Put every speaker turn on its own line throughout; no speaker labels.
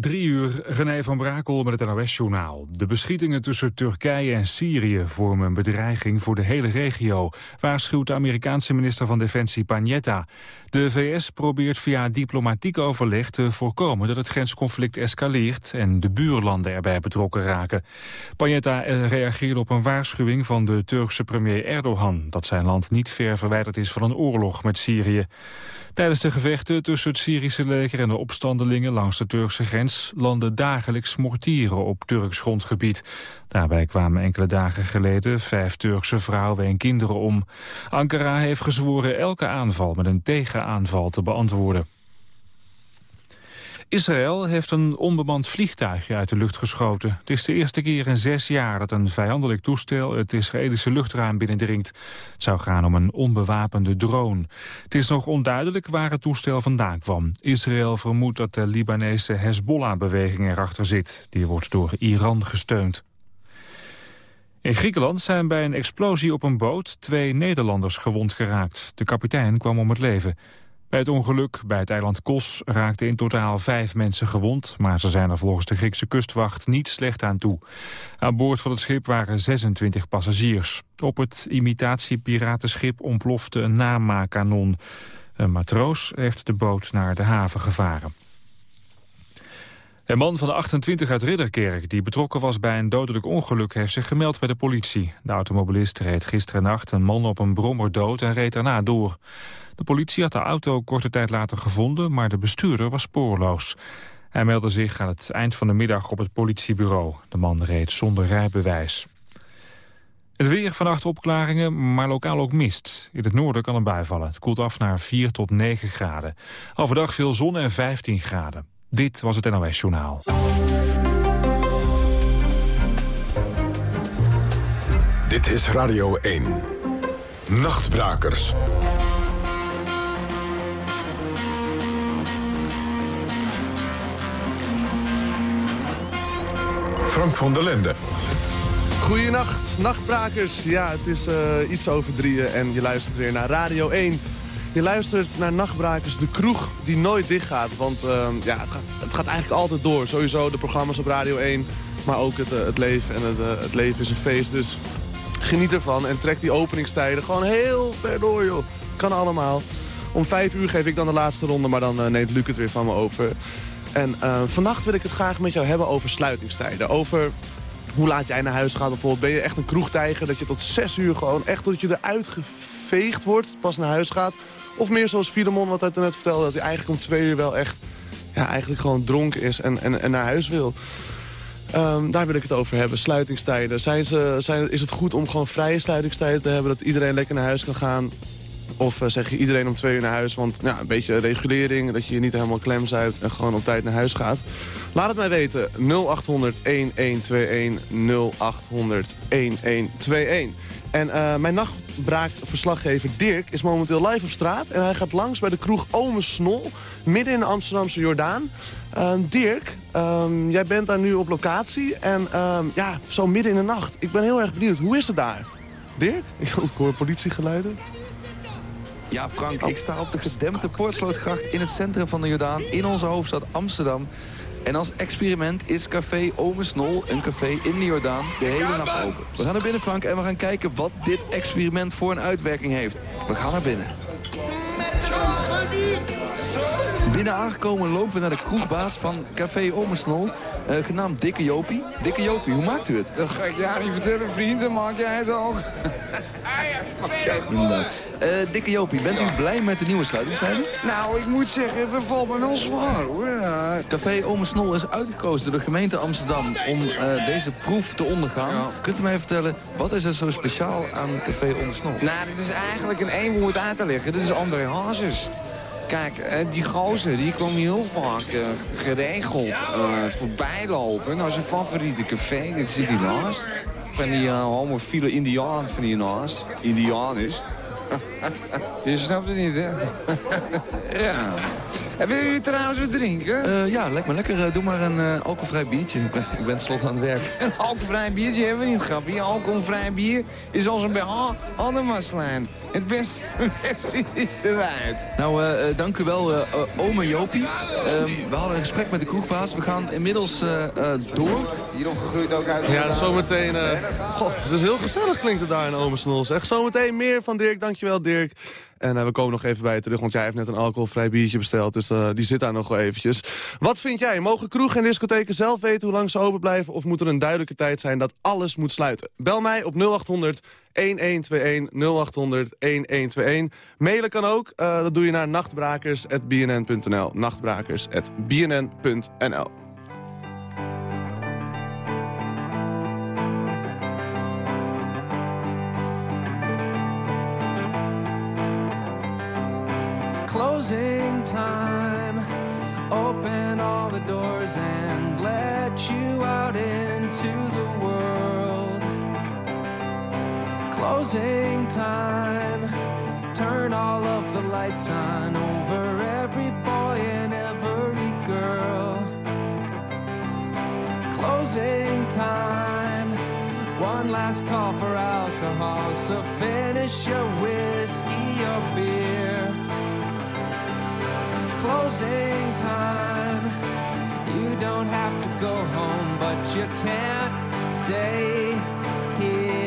Drie uur, René van Brakel met het NOS-journaal. De beschietingen tussen Turkije en Syrië vormen een bedreiging voor de hele regio, waarschuwt de Amerikaanse minister van Defensie Panetta. De VS probeert via diplomatiek overleg te voorkomen dat het grensconflict escaleert en de buurlanden erbij betrokken raken. Panetta reageerde op een waarschuwing van de Turkse premier Erdogan, dat zijn land niet ver verwijderd is van een oorlog met Syrië. Tijdens de gevechten tussen het Syrische leger en de opstandelingen langs de Turkse grens landen dagelijks mortieren op Turks grondgebied. Daarbij kwamen enkele dagen geleden vijf Turkse vrouwen en kinderen om. Ankara heeft gezworen elke aanval met een tegenaanval te beantwoorden. Israël heeft een onbemand vliegtuigje uit de lucht geschoten. Het is de eerste keer in zes jaar dat een vijandelijk toestel het Israëlische luchtruim binnendringt. Het zou gaan om een onbewapende drone. Het is nog onduidelijk waar het toestel vandaan kwam. Israël vermoedt dat de Libanese Hezbollah-beweging erachter zit. Die wordt door Iran gesteund. In Griekenland zijn bij een explosie op een boot twee Nederlanders gewond geraakt. De kapitein kwam om het leven. Bij het ongeluk bij het eiland Kos raakten in totaal vijf mensen gewond... maar ze zijn er volgens de Griekse kustwacht niet slecht aan toe. Aan boord van het schip waren 26 passagiers. Op het imitatiepiratenschip ontplofte een namaakanon. Een matroos heeft de boot naar de haven gevaren. Een man van de 28 uit Ridderkerk, die betrokken was bij een dodelijk ongeluk, heeft zich gemeld bij de politie. De automobilist reed gisteren nacht een man op een brommer dood en reed daarna door. De politie had de auto korte tijd later gevonden, maar de bestuurder was spoorloos. Hij meldde zich aan het eind van de middag op het politiebureau. De man reed zonder rijbewijs. Het weer vannacht opklaringen, maar lokaal ook mist. In het noorden kan een bui vallen. Het koelt af naar 4 tot 9 graden. Overdag veel zon en 15 graden. Dit was het NOS Journaal.
Dit is Radio 1. Nachtbrakers. Frank van der Lende.
Goedenacht, nachtbrakers. Ja, het is uh, iets over drieën en je luistert weer naar Radio 1. Je luistert naar Nachtbrakers, de kroeg die nooit dichtgaat. Want uh, ja, het gaat, het gaat eigenlijk altijd door. Sowieso de programma's op Radio 1, maar ook het, uh, het leven. En het, het leven is een feest, dus geniet ervan. En trek die openingstijden gewoon heel ver door, joh. Het kan allemaal. Om vijf uur geef ik dan de laatste ronde, maar dan neemt Luc het weer van me over. En uh, vannacht wil ik het graag met jou hebben over sluitingstijden. Over hoe laat jij naar huis gaat bijvoorbeeld. Ben je echt een kroegtijger dat je tot zes uur gewoon echt tot je eruit geveegd wordt, pas naar huis gaat. Of meer zoals Filemon wat hij net vertelde, dat hij eigenlijk om twee uur wel echt ja, eigenlijk gewoon dronken is en, en, naar huis wil. Um, daar wil ik het over hebben, sluitingstijden. Zijn ze, zijn, is het goed om gewoon vrije sluitingstijden te hebben... dat iedereen lekker naar huis kan gaan of uh, zeg je iedereen om twee uur naar huis, want ja, een beetje regulering, dat je je niet helemaal klem zuipt en gewoon op tijd naar huis gaat. Laat het mij weten, 0800 1121 0800 1121. En uh, mijn nachtbraakverslaggever Dirk is momenteel live op straat. En hij gaat langs bij de kroeg Ome Snol, midden in de Amsterdamse Jordaan. Uh, Dirk, um, jij bent daar nu op locatie. En um, ja, zo midden in de nacht. Ik ben heel erg benieuwd. Hoe is het daar? Dirk? Ik hoor politiegeluiden.
Ja, Frank, ik sta op de gedempte Poortslootgracht in het centrum van de Jordaan... in onze hoofdstad Amsterdam. En als experiment is Café Ome Snol, een café in de Jordaan, de hele nacht open. We gaan naar binnen, Frank, en we gaan kijken wat dit experiment voor een uitwerking heeft. We gaan naar binnen. Binnen aangekomen lopen we naar de kroegbaas van Café Omensnol, uh, genaamd Dikke Jopie. Dikke Jopie, hoe maakt u het?
Dat ga ik jou niet vertellen, vriend, dan maak jij het ook.
Uh, Dikke Jopie, bent u blij met de nieuwe sluitingstijden?
Nou, ik moet zeggen, het bevalt me wel zwaar, hoor.
Café Omensnol is uitgekozen door de gemeente Amsterdam om uh, deze proef te ondergaan. Ja. Kunt u mij vertellen, wat is er zo speciaal aan Café Omensnol?
Nou, dit is eigenlijk in één woord uit te leggen. Dit is André Hazes. Kijk, die gozer die komt heel vaak uh, geregeld uh, voorbij lopen. Nou, zijn favoriete café, dit zit hier naast. Van die uh, homofiele indiaan van hier naast. Indiaan is. Je snapt het niet, hè? ja. En wil je trouwens wat drinken?
Uh, ja, lijkt me lekker. doe maar een uh, alcoholvrij biertje. Ik ben, ik ben slot aan het werk.
Een alcoholvrij biertje hebben we niet, grappie. Alcoholvrij bier is als een BH aan de waslijn. Het beste, beste is eruit.
Nou, uh, dank u wel, ome Jopie. Ehm, we hadden een gesprek met de kroegbaas. We gaan inmiddels door.
Hierop gegroeid ook uit.
Ja, zometeen... goh, dus heel gezellig klinkt het daar in Ome Snols. Echt zometeen meer van Dirk. Dankjewel, Dirk. En uh, we komen nog even bij je terug, want jij heeft net een alcoholvrij biertje besteld. Dus uh, die zit daar nog wel eventjes. Wat vind jij? Mogen kroegen en discotheken zelf weten hoe lang ze open blijven? Of moet er een duidelijke tijd zijn dat alles moet sluiten? Bel mij op 0800 1121 0800 1121. Mailen kan ook. Uh, dat doe je naar nachtbrakers.bnn.nl. Nachtbrakers.bnn.nl.
closing time. Open all the doors and let you out into the world. Closing time. Turn all of the lights on over every boy and every girl. Closing time. One last call for alcohol, so finish your whiskey or beer closing time. You don't have to go home, but you can't stay here.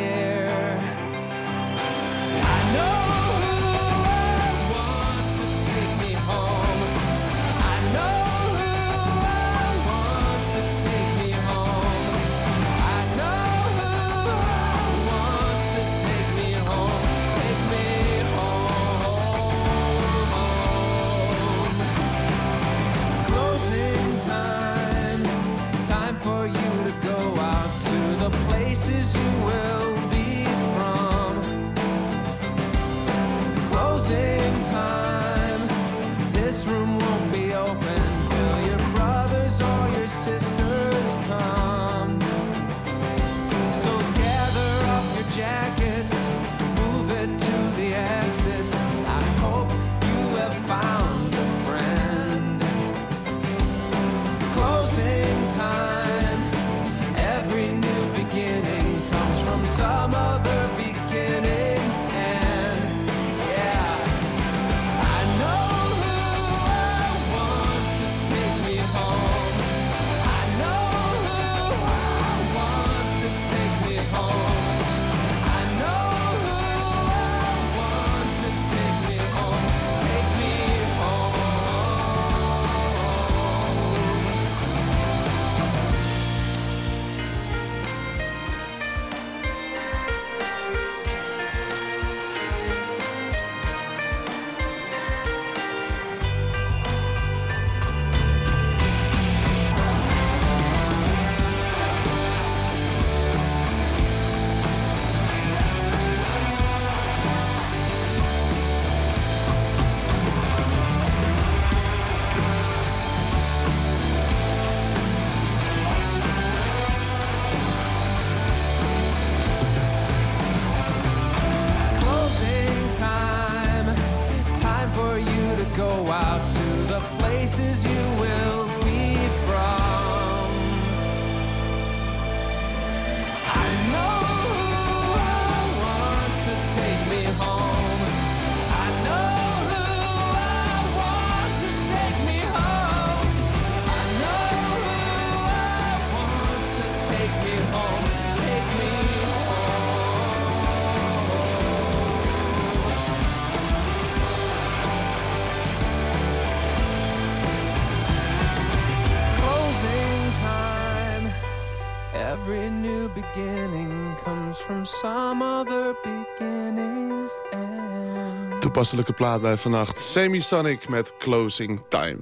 Toepasselijke plaat bij vannacht. Semisonic met Closing Time.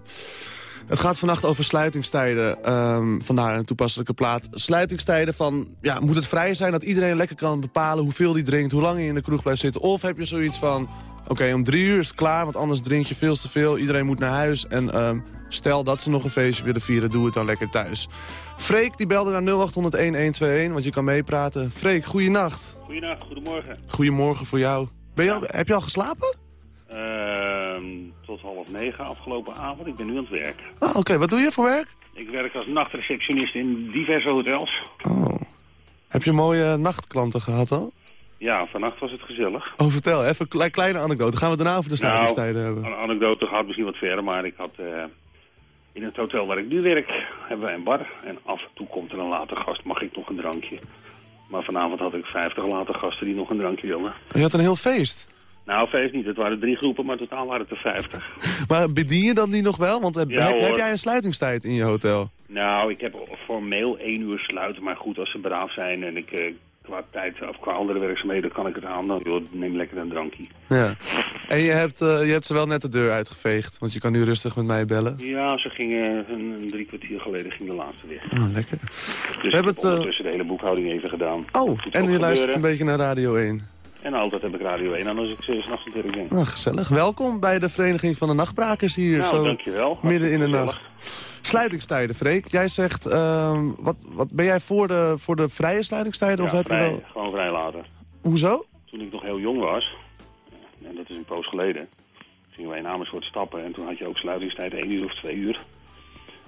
Het gaat vannacht over sluitingstijden. Um, vandaar een toepasselijke plaat. Sluitingstijden van, ja, moet het vrij zijn dat iedereen lekker kan bepalen hoeveel die drinkt, hoe lang je in de kroeg blijft zitten? Of heb je zoiets van, oké, om drie uur is het klaar, want anders drink je veel te veel. Iedereen moet naar huis en um, stel dat ze nog een feestje willen vieren, doe het dan lekker thuis. Freek die belde naar 0800-1121, want je kan meepraten. Freek, goeienacht.
Goeienacht, goedemorgen.
Goedemorgen voor jou. Ben je al, heb je al geslapen?
Ehm, tot half negen afgelopen avond. Ik ben nu aan het werk.
Ah, Oké, wat doe je voor werk?
Ik werk als nachtreceptionist in diverse hotels.
Oh. Heb je mooie nachtklanten gehad al?
Ja, vannacht was het gezellig.
Oh, vertel. Even een klei- kleine anekdote. Gaan we daarna over de sluitingstijden hebben?
Nou, Een anekdote gaat misschien wat verder, maar ik had eh, in het hotel waar ik nu werk, hebben wij een bar. En af en toe komt er een later gast, mag ik nog een drankje. Maar vanavond had ik 50 later gasten die nog een drankje wilden.
Je had een heel feest.
Nou, feest niet. Het waren drie groepen, maar totaal waren het er 50.
Maar bedien je dan die nog wel? Want heb,
Ja,
heb, heb jij een sluitingstijd in je hotel?
Nou, ik heb formeel één uur sluiten, maar goed, als ze braaf zijn en ik eh, qua tijd of qua andere werkzaamheden kan ik het aan, dan joh, neem lekker een drankje.
Ja. En je hebt, eh, je hebt ze wel net de deur uitgeveegd, want je kan nu rustig met mij bellen.
Ja, ze gingen een, een drie kwartier geleden ging de laatste weg.
Oh, lekker.
Dus ik
hebben
heb
het, eh,
ondertussen de hele boekhouding even gedaan.
Oh, en je luistert een beetje naar Radio 1.
En altijd heb ik Radio 1 aan als ik ze s'nachts natuurlijk ben.
Ah, gezellig. Welkom bij de Vereniging van de Nachtbrakers hier.
nou,
zo
dankjewel.
midden in de nacht. Sluitingstijden, Freek. Jij zegt, ehm, wat, wat ben jij voor de, voor de vrije sluitingstijden?
Ja,
of heb
vrij,
je wel...
gewoon vrij later.
Hoezo?
Toen ik nog heel jong was, en dat is een poos geleden, gingen wij in Amersfoort stappen en toen had je ook sluitingstijd 1 uur of 2 uur.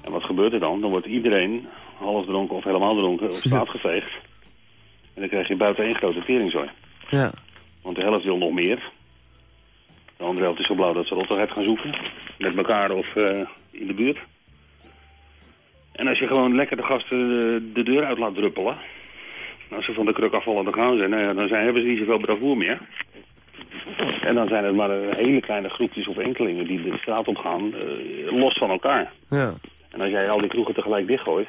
En wat gebeurt er dan? Dan wordt iedereen half dronken of helemaal dronken op straat geveegd. En dan krijg je buiten één grote teringzooi.
Ja.
Want de helft wil nog meer. De andere helft is zo blauw dat ze rottigheid gaan zoeken. Met elkaar of eh, in de buurt. En als je gewoon lekker de gasten de, de deur uit laat druppelen. Als ze van de kruk afvallen, dan gaan ze. Nou ja, dan zijn, hebben ze niet zoveel bravoer meer. En dan zijn het maar eh, hele kleine groepjes of enkelingen die de straat op gaan. eh, los van elkaar.
ja.
En als jij al die kroegen tegelijk dichtgooit.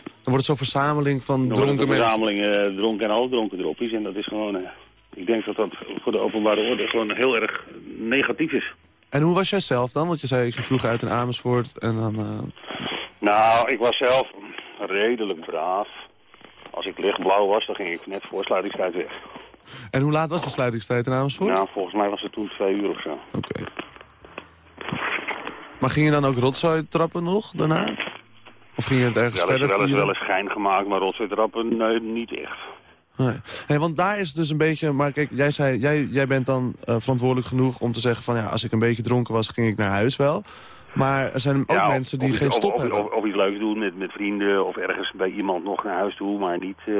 Dan wordt het zo'n verzameling van
Dan wordt het
dronken
een
mensen.
verzameling dronken en halfdronken droppies. En dat is gewoon... ik denk dat dat voor de openbare orde gewoon heel erg negatief is.
En hoe was jij zelf dan? Want je zei, je vroeg uit in Amersfoort en dan... eh,
Nou, ik was zelf redelijk braaf. Als ik lichtblauw was, dan ging ik net voor sluitingstijd weg.
En hoe laat was de sluitingstijd in Amersfoort?
Nou, volgens mij was het toen twee uur of zo.
Oké. Maar ging je dan ook rotzooi trappen nog daarna? Of ging je het ergens
eens,
verder
wel eens, wel eens schijn gemaakt, maar rotzooi trappen, nee, niet echt.
Nee. Hey, want daar is het dus een beetje... Maar kijk, jij, zei, jij, jij bent dan eh, verantwoordelijk genoeg om te zeggen van... ja, als ik een beetje dronken was, ging ik naar huis wel. Maar er zijn ook
Ja,
mensen die
of,
geen
of-
stop
of,
hebben.
Of, of iets leuks doen met, met vrienden of ergens bij iemand nog naar huis toe, maar niet... eh,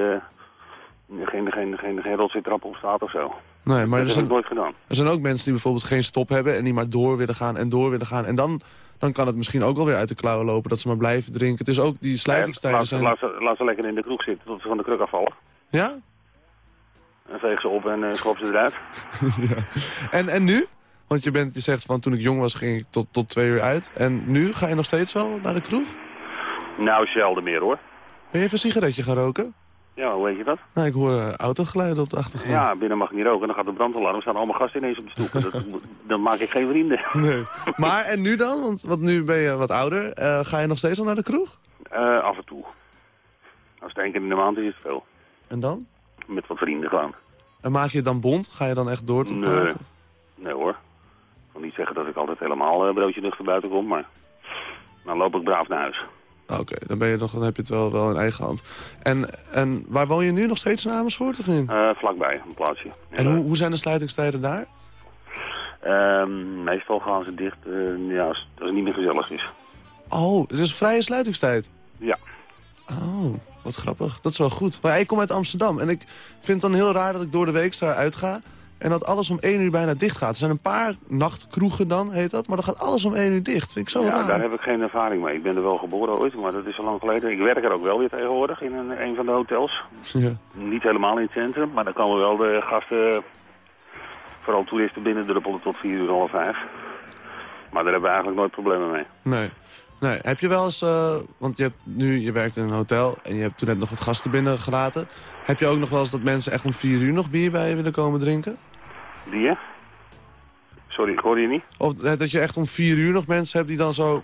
geen, geen, geen, geen rotzooi trappen op straat of zo.
nee, maar er
dat heb
zijn,
nooit gedaan.
er zijn ook mensen die bijvoorbeeld geen stop hebben... en die maar door willen gaan en door willen gaan. En dan, dan kan het misschien ook wel weer uit de klauwen lopen... dat ze maar blijven drinken. Het is ook die sluitingstijden
laat,
zijn...
laat, ze- laat ze lekker in de kroeg zitten tot ze van de kruk afvallen.
Ja?
En veeg ze op en uh, schop ze eruit.
ja. En, en nu? Want je, bent, je zegt van toen ik jong was ging ik tot, tot twee uur uit. En nu ga je nog steeds wel naar de kroeg?
Nou, zelden meer hoor.
Ben je even een sigaretje gaan roken?
Ja, hoe weet je dat?
Nou, ik hoor uh, autogeluiden op de achtergrond.
Ja, binnen mag ik niet roken. Dan gaat de brandalarm. Er staan allemaal gasten ineens op de stoep. dat, dan maak ik geen vrienden.
Nee. Maar en nu dan? Want, want nu ben je wat ouder. Uh, ga je nog steeds al naar de kroeg?
Uh, af en toe. Als het één keer in de maand is, is het veel.
En dan?
Met wat vrienden gewoon.
En maak je het dan bond? Ga je dan echt door tot
nee.
praten?
Nee hoor. Ik wil niet zeggen dat ik altijd helemaal uh, broodje nuchter buiten kom, maar dan loop ik braaf naar huis.
Oké, okay, dan, ben je nog, dan heb je het wel, wel in eigen hand. En, en waar woon je nu nog steeds in Amersfoort of niet?
Uh, vlakbij, een plaatsje.
En hoe, hoe zijn de sluitingstijden daar?
Um, meestal gaan ze dicht uh, ja, als, als het niet meer gezellig is.
Oh, het is vrije sluitingstijd?
Ja.
Oh, wat grappig. Dat is wel goed. Maar ik kom uit Amsterdam en ik vind het dan heel raar dat ik door de week daaruit ga... en dat alles om één uur bijna dicht gaat. Er zijn een paar nachtkroegen dan, heet dat, maar dan gaat alles om één uur dicht. Vind ik zo
ja,
raar.
daar heb ik geen ervaring mee. Ik ben er wel geboren ooit, maar dat is al lang geleden. Ik werk er ook wel weer tegenwoordig in een, een van de hotels.
Ja.
Niet helemaal in het centrum, maar dan komen wel de gasten... vooral toeristen binnen druppelen tot vier uur, half vijf. Maar daar hebben we eigenlijk nooit problemen mee.
Nee. Nee, heb je wel eens, uh, want je hebt nu, je werkt in een hotel en je hebt toen net nog wat gasten binnengelaten. Heb je ook nog wel eens dat mensen echt om vier uur nog bier bij je willen komen drinken?
Je? Sorry, ik hoor je niet.
Of dat je echt om vier uur nog mensen hebt die dan zo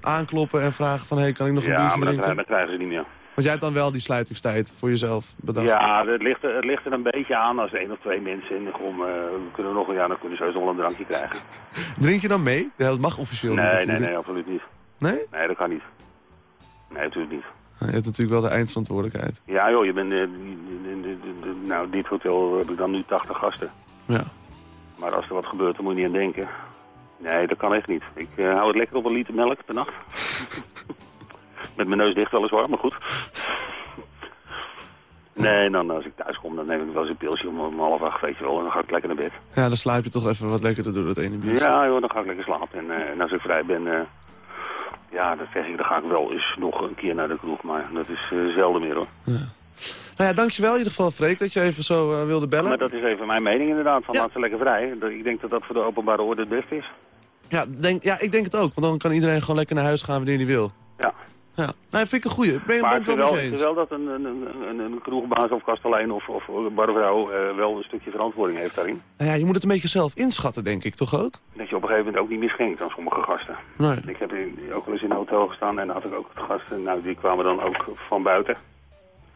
aankloppen en vragen van, hé, hey, kan ik nog
ja,
een biertje drinken?
Ja, maar dat krijgen ze niet meer.
Want jij hebt dan wel die sluitingstijd voor jezelf bedacht?
Ja, het ligt, er, het ligt er een beetje aan als één of twee mensen in de uh, kunnen nog, ja, dan kunnen ze nog wel een drankje krijgen.
Drink je dan mee? Ja, dat mag officieel
nee,
niet.
Nee, nee, absoluut niet.
Nee?
Nee, dat kan niet. Nee, natuurlijk niet.
Je hebt natuurlijk wel de eindverantwoordelijkheid.
Ja joh, je bent, nou dit hotel heb ik dan nu 80 gasten.
Ja.
Maar als er wat gebeurt, dan moet je niet aan denken. Nee, dat kan echt niet. Ik eh, hou het lekker op een liter melk per nacht. Met mijn neus dicht weliswaar, maar goed. Nee, dan als ik thuis kom, dan neem ik wel eens een pilsje om, om half acht, weet je wel. En dan ga ik lekker naar bed.
Ja, dan slaap je toch even wat lekkerder door dat ene biertje.
Ja, joh, dan ga ik lekker slapen. En, eh, en als ik vrij ben, eh, ja, dat zeg ik, dan ga ik wel eens nog een keer naar de kroeg. Maar dat is eh, zelden meer, hoor.
Nou ja, dankjewel in ieder geval, Freek, dat je even zo eh, wilde bellen.
Maar dat is even mijn mening inderdaad, van
Ja.
laat ze lekker vrij. Ik denk dat dat voor de openbare orde het beste is.
Ja, denk, ja, ik denk het ook, want dan kan iedereen gewoon lekker naar huis gaan wanneer hij wil.
Ja.
Nou, vind ik een goeie. Ben je
Maar
het wel eens?
dat een, een, een, een, kroegbaas of kastelein of, of barvrouw eh, wel een stukje verantwoording heeft daarin.
Nou ja, je moet het een beetje zelf inschatten, denk ik, toch ook?
Dat je op een gegeven moment ook niet misging aan sommige gasten.
Nee.
Ik heb in- ook wel eens in een hotel gestaan en dan had ik ook gasten, nou die kwamen dan ook van buiten.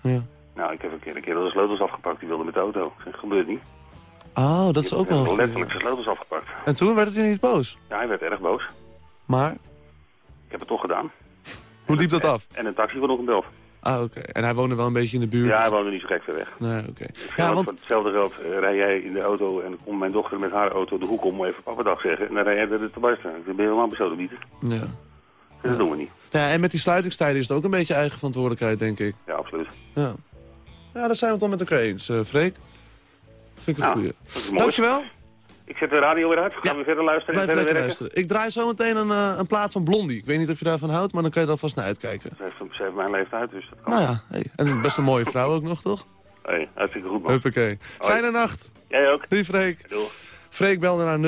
Ja.
Nou, ik heb een keer, een keer de sleutels afgepakt, die wilde met de auto. Ik zeg, gebeurt niet.
Oh, dat is ook wel een.
Letterlijk zijn sleutels afgepakt.
En toen werd hij niet boos.
Ja, hij werd erg boos.
Maar,
Ik heb het toch gedaan.
Hoe liep dat af?
En een taxi wordt nog.
Ah, oké. En hij woonde wel een beetje in de buurt.
Ja, hij woonde niet zo gek ver weg.
Nee, oké.
Ja,
Ja, want...
Hetzelfde geld eh, rij jij in de auto en komt mijn dochter met haar auto de hoek om even pappadag zeggen. En dan rij jij er te barsten. Dan ben je helemaal besodemieten.
Ja.
Dus dat doen we niet.
ja, en met die sluitingstijden is het ook een beetje eigen verantwoordelijkheid, denk ik.
Ja, absoluut.
Ja. Ja, daar zijn we het dan met elkaar eens, eh Freek. Vind ik een
Ja,
goeie.
dat is mooi.
Dankjewel.
Ik zet de radio weer uit. Gaan
Ja.
we verder luisteren en
Blijf
verder
lekker
werken?
luisteren. Ik draai zo meteen een, eh, een plaat van Blondie. Ik weet niet of je daarvan houdt, maar dan kan je er alvast naar uitkijken.
Ze heeft, ze heeft mijn leeftijd, dus dat kan.
Nou ja, hey. en best een mooie vrouw ook nog, toch?
Hey, hartstikke goed man.
Huppakee. Fijne nacht.
Jij ook?
Doei Freek.
Doei.
Freek belde naar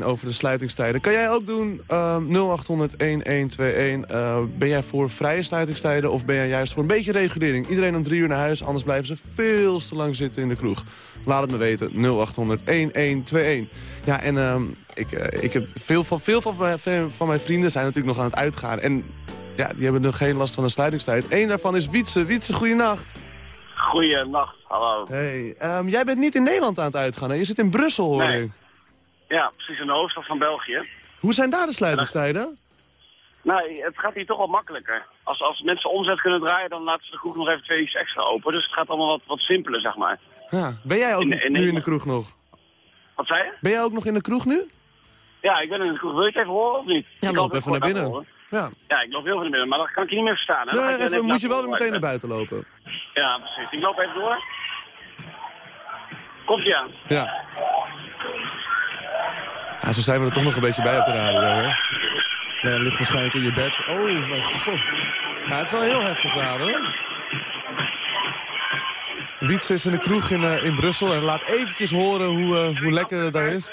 0800-1121 over de sluitingstijden. Kan jij ook doen, ehm 0800-1121. Eh, ben jij voor vrije sluitingstijden of ben jij juist voor een beetje regulering? Iedereen om drie uur naar huis, anders blijven ze veel te lang zitten in de kroeg. Laat het me weten, 0800-1121. Ja, en ehm, ik, eh, ik heb veel, van, veel van, mijn, van mijn vrienden zijn natuurlijk nog aan het uitgaan. En ja, die hebben nog geen last van de sluitingstijd. Eén daarvan is Wietse. Wietse, goeienacht.
Goeienacht, hallo.
Hey, ehm, jij bent niet in Nederland aan het uitgaan, hè? Je zit in Brussel, hoor
Nee.
ik.
Ja, precies in de hoofdstad van België.
Hoe zijn daar de sluitingstijden?
Nou, het gaat hier toch wel makkelijker. Als, als mensen omzet kunnen draaien, dan laten ze de kroeg nog even twee uur extra open. Dus het gaat allemaal wat, wat simpeler, zeg maar.
Ja. Ben jij ook
In- in
nu in de kroeg nog?
Wat zei je?
Ben jij ook nog in de kroeg nu?
Ja, ik ben in de kroeg. Wil je het even horen of niet?
Ja, loop even naar binnen. Ja.
Ja, ik loop heel veel naar binnen, maar dan kan ik niet meer verstaan. hè.
Nee, even, moet je wel weer meteen naar buiten lopen.
Ja, precies. Ik loop even door. Komt ie aan.
Ja. Ja, zo zijn we er toch nog een beetje bij op de radio, hè? Ligt waarschijnlijk in je bed. Oh, mijn god. Ja, het is wel heel heftig daar, hoor. Wietse is in de kroeg in, eh, in Brussel en laat eventjes horen hoe, eh, hoe lekker het daar is.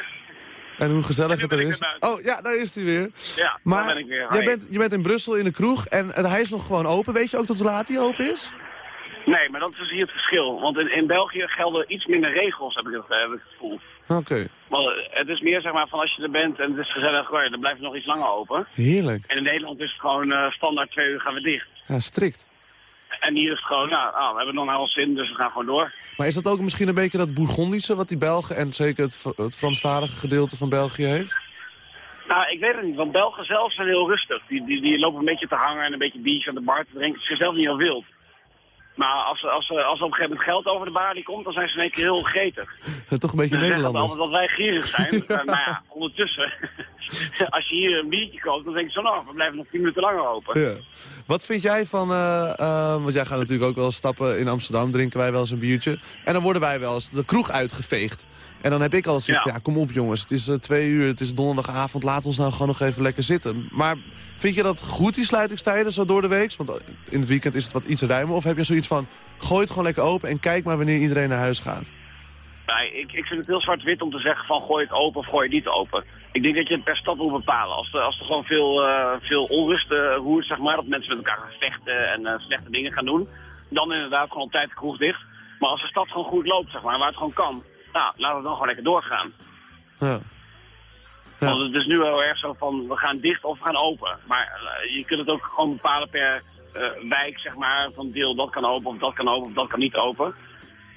En hoe gezellig het er is. Oh, ja, daar is hij weer.
Ja, daar
Maar
ben ik weer.
jij bent, je bent in Brussel in de kroeg en eh, hij is nog gewoon open. Weet je ook tot hoe laat hij open is?
Nee, maar dat is hier het verschil. Want in, in België gelden iets minder regels, heb ik het, heb ik het gevoel.
Oké,
eh, het is meer zeg maar van als je er bent en het is gezellig, dan blijf je nog iets langer open.
heerlijk.
En in Nederland is het gewoon eh, standaard twee uur gaan we dicht.
Ja, strikt.
En hier is het gewoon, nou, ah, we hebben nog naar ons zin, dus we gaan gewoon door.
Maar is dat ook misschien een beetje dat Bourgondische wat die Belgen en zeker het, het Franstalige gedeelte van België heeft?
Nou, ik weet het niet, want Belgen zelf zijn heel rustig. Die, die, die lopen een beetje te hangen en een beetje biertje aan de bar te drinken. Ze zijn zelf niet heel wild. Maar als, als, als er op een gegeven moment geld over de balie komt, dan zijn ze in één keer heel gretig.
Toch een beetje
zeggen
Nederlanders.
altijd dat wij gierig zijn. Maar ja, ondertussen, als je hier een biertje koopt, dan denk je zo, nou, we blijven nog tien minuten langer open.
Ja. Wat vind jij van, eh, eh, want jij gaat natuurlijk ook wel stappen in Amsterdam, drinken wij wel eens een biertje. En dan worden wij wel eens de kroeg uitgeveegd. En dan heb ik al zoiets
Ja.
ja kom op jongens, het is eh, twee uur, het is donderdagavond, laat ons nou gewoon nog even lekker zitten. Maar vind je dat goed, die sluitingstijden, zo door de week? Want eh, in het weekend is het wat iets ruimer. Of heb je zoiets van, gooi het gewoon lekker open en kijk maar wanneer iedereen naar huis gaat?
Nee, ik, ik vind het heel zwart-wit om te zeggen van gooi het open of gooi het niet open. Ik denk dat je het per stad moet bepalen. Als er, als er gewoon veel, eh, veel onrust eh, roert, zeg maar, dat mensen met elkaar gaan vechten en slechte dingen gaan doen, dan inderdaad gewoon op tijd de kroeg dicht. Maar als de stad gewoon goed loopt, zeg maar, waar het gewoon kan, nou, laten we dan gewoon lekker doorgaan.
Ja. Ja.
Want het is nu heel erg zo van, we gaan dicht of we gaan open. Maar eh, je kunt het ook gewoon bepalen per eh, wijk, zeg maar, van deel dat kan open of dat kan open of dat kan niet open.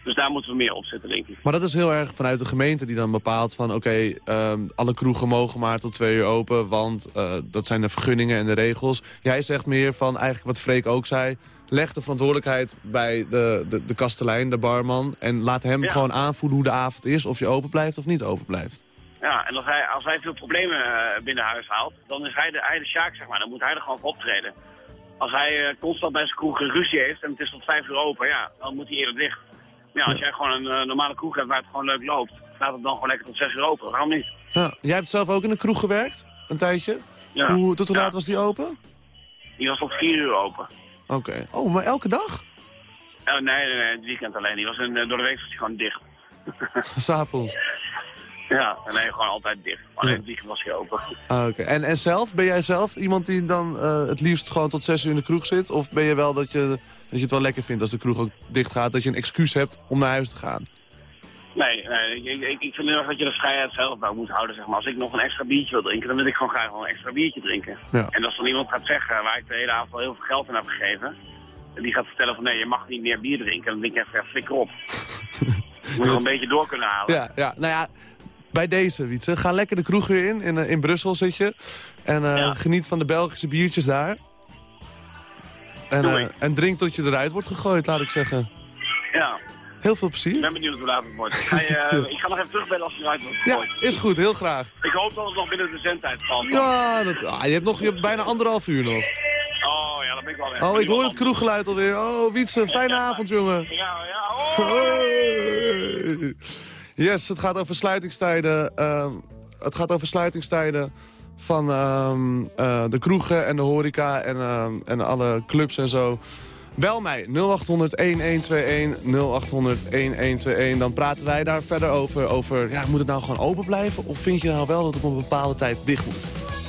Dus daar moeten we meer op zetten, denk ik.
Maar dat is heel erg vanuit de gemeente die dan bepaalt van... oké, ehm, alle kroegen mogen maar tot twee uur open... want eh, dat zijn de vergunningen en de regels. Jij zegt meer van eigenlijk wat Freek ook zei... leg de verantwoordelijkheid bij de, de, de kastelein, de barman... en laat hem
Ja.
gewoon aanvoelen hoe de avond is... of je open blijft of niet open blijft.
Ja, en als hij, als hij veel problemen eh, binnen huis haalt, dan is hij de, hij de Sjaak, zeg maar. Dan moet hij er gewoon voor optreden. Als hij eh, constant bij zijn kroeg een ruzie heeft en het is tot vijf uur open, ja, dan moet hij eerder dicht. Ja, als jij gewoon een eh, normale kroeg hebt waar het gewoon leuk loopt, laat het dan gewoon lekker tot zes uur open. Waarom niet?
Ja. Jij hebt zelf ook in een kroeg gewerkt, een tijdje.
Ja.
Hoe, tot hoe
Ja.
laat was die open?
Die was tot vier uur open.
Oké. Oh, maar elke dag?
Oh, nee, nee, nee, het weekend alleen. Die was in, eh, door de week was hij gewoon dicht.
S'avonds.
Ja, nee, gewoon altijd dicht. Alleen het weekend was hij open.
Ah, Oké. En, en zelf? Ben jij zelf iemand die dan eh, het liefst gewoon tot zes uur in de kroeg zit? Of ben je wel dat je, dat je het wel lekker vindt als de kroeg ook dicht gaat, dat je een excuus hebt om naar huis te gaan?
Nee, nee ik, ik, ik vind heel erg dat je de vrijheid zelf bij moet houden. Zeg maar. Als ik nog een extra biertje wil drinken, dan wil ik gewoon graag wel een extra biertje drinken.
Ja.
En als dan iemand gaat zeggen waar ik de hele avond al heel veel geld aan heb gegeven... en die gaat vertellen van nee, je mag niet meer bier drinken... dan denk ik echt, ja, flikker op. je moet nog een beetje door kunnen halen.
Ja, ja. Nou ja, bij deze, Wietse. Ga lekker de kroeg weer in. In, eh, in Brussel zit je. En eh,
Ja.
geniet van de Belgische biertjes daar. En, eh, en drink tot je eruit wordt gegooid, laat ik zeggen. Heel veel
ik
plezier.
ben benieuwd hoe laat het wordt. Ik ga, je, eh, ik ga nog even terugbellen als je eruit wordt
Ja, is goed. Heel graag.
Ik hoop dat het nog binnen de zendtijd valt.
Ja, dat, ah, je, hebt nog, je hebt bijna anderhalf uur nog.
Oh ja, dat ben ik wel weg.
Oh, ik hoor het kroeggeluid alweer. Oh, Wietse, fijne avond, jongen.
Ja, ja, oh!
Yes, het gaat over sluitingstijden. ehm, het gaat over sluitingstijden van ehm, eh, de kroegen en de horeca en, ehm, en alle clubs en zo. Bel mij 0800 1121 0800 1121. Dan praten wij daar verder over. over ja, moet het nou gewoon open blijven? Of vind je nou wel dat het op een bepaalde tijd dicht moet?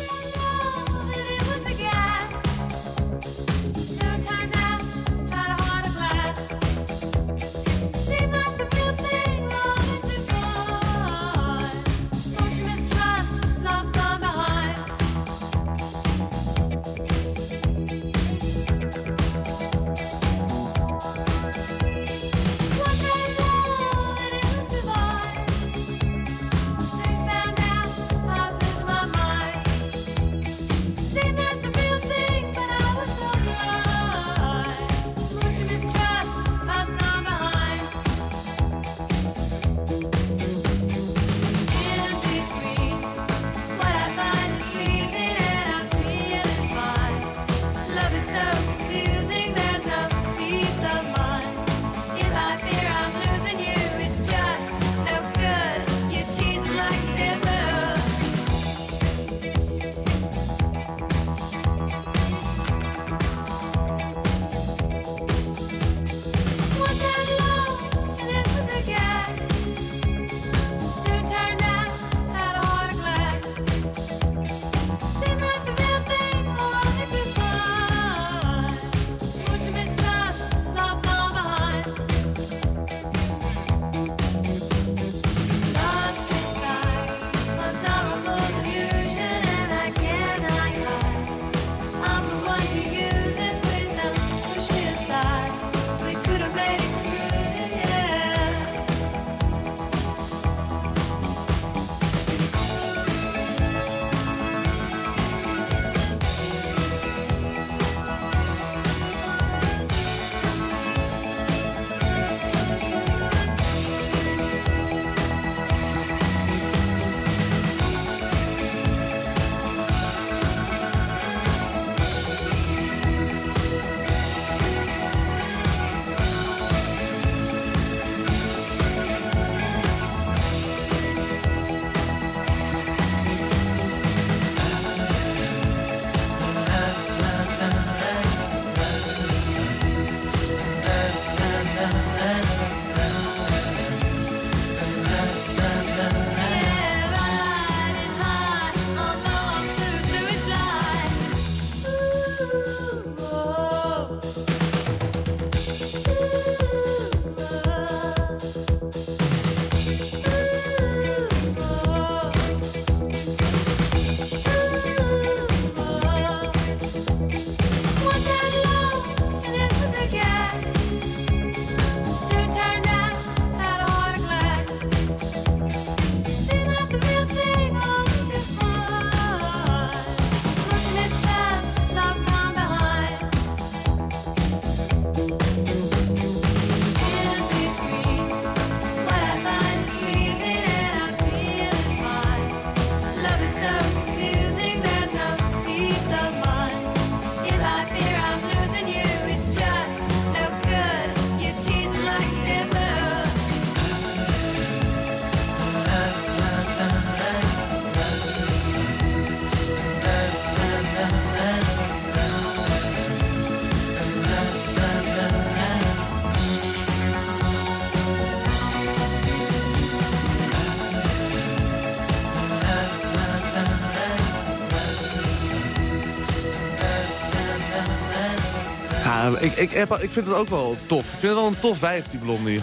Ik, ik, heb, ik vind het ook wel tof. Ik vind het wel een tof wijf, die blondie.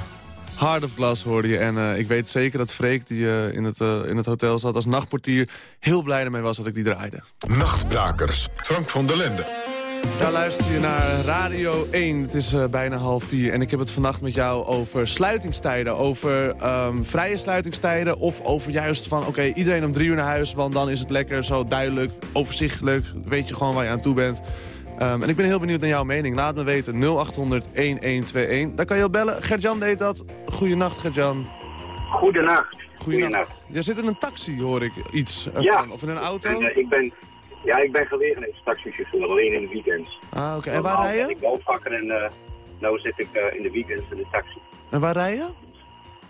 Hard of Glass hoorde je. En eh, ik weet zeker dat Freek, die eh, in, het, eh, in het hotel zat als nachtportier... heel blij ermee was dat ik die draaide.
Nachtbrakers. Frank van der Lende.
Daar luister je naar Radio 1. Het is bijna half vier. En ik heb het vannacht met jou over sluitingstijden. Over ehm, vrije sluitingstijden. Of over juist van, oké, iedereen om drie uur naar huis. Want dan is het lekker zo duidelijk, overzichtelijk. Weet je gewoon waar je aan toe bent. Ehm, en ik ben heel benieuwd naar jouw mening. Laat me weten. 0800-1121. Daar kan je op bellen. Gert-Jan deed dat. Goedenacht, Gert-Jan.
Goedenacht.
Goedenacht. Je zit in een taxi, hoor ik iets ervan.
Ja.
Of in een auto?
En, eh, ik ben, ja, ik ben gelegenheidstaxichauffeur, alleen in de weekends.
Ah, oké. En waar rij
ben
je?
Ik bouwvakker en uh, nu zit ik eh, in de weekends in de taxi.
En waar rij je?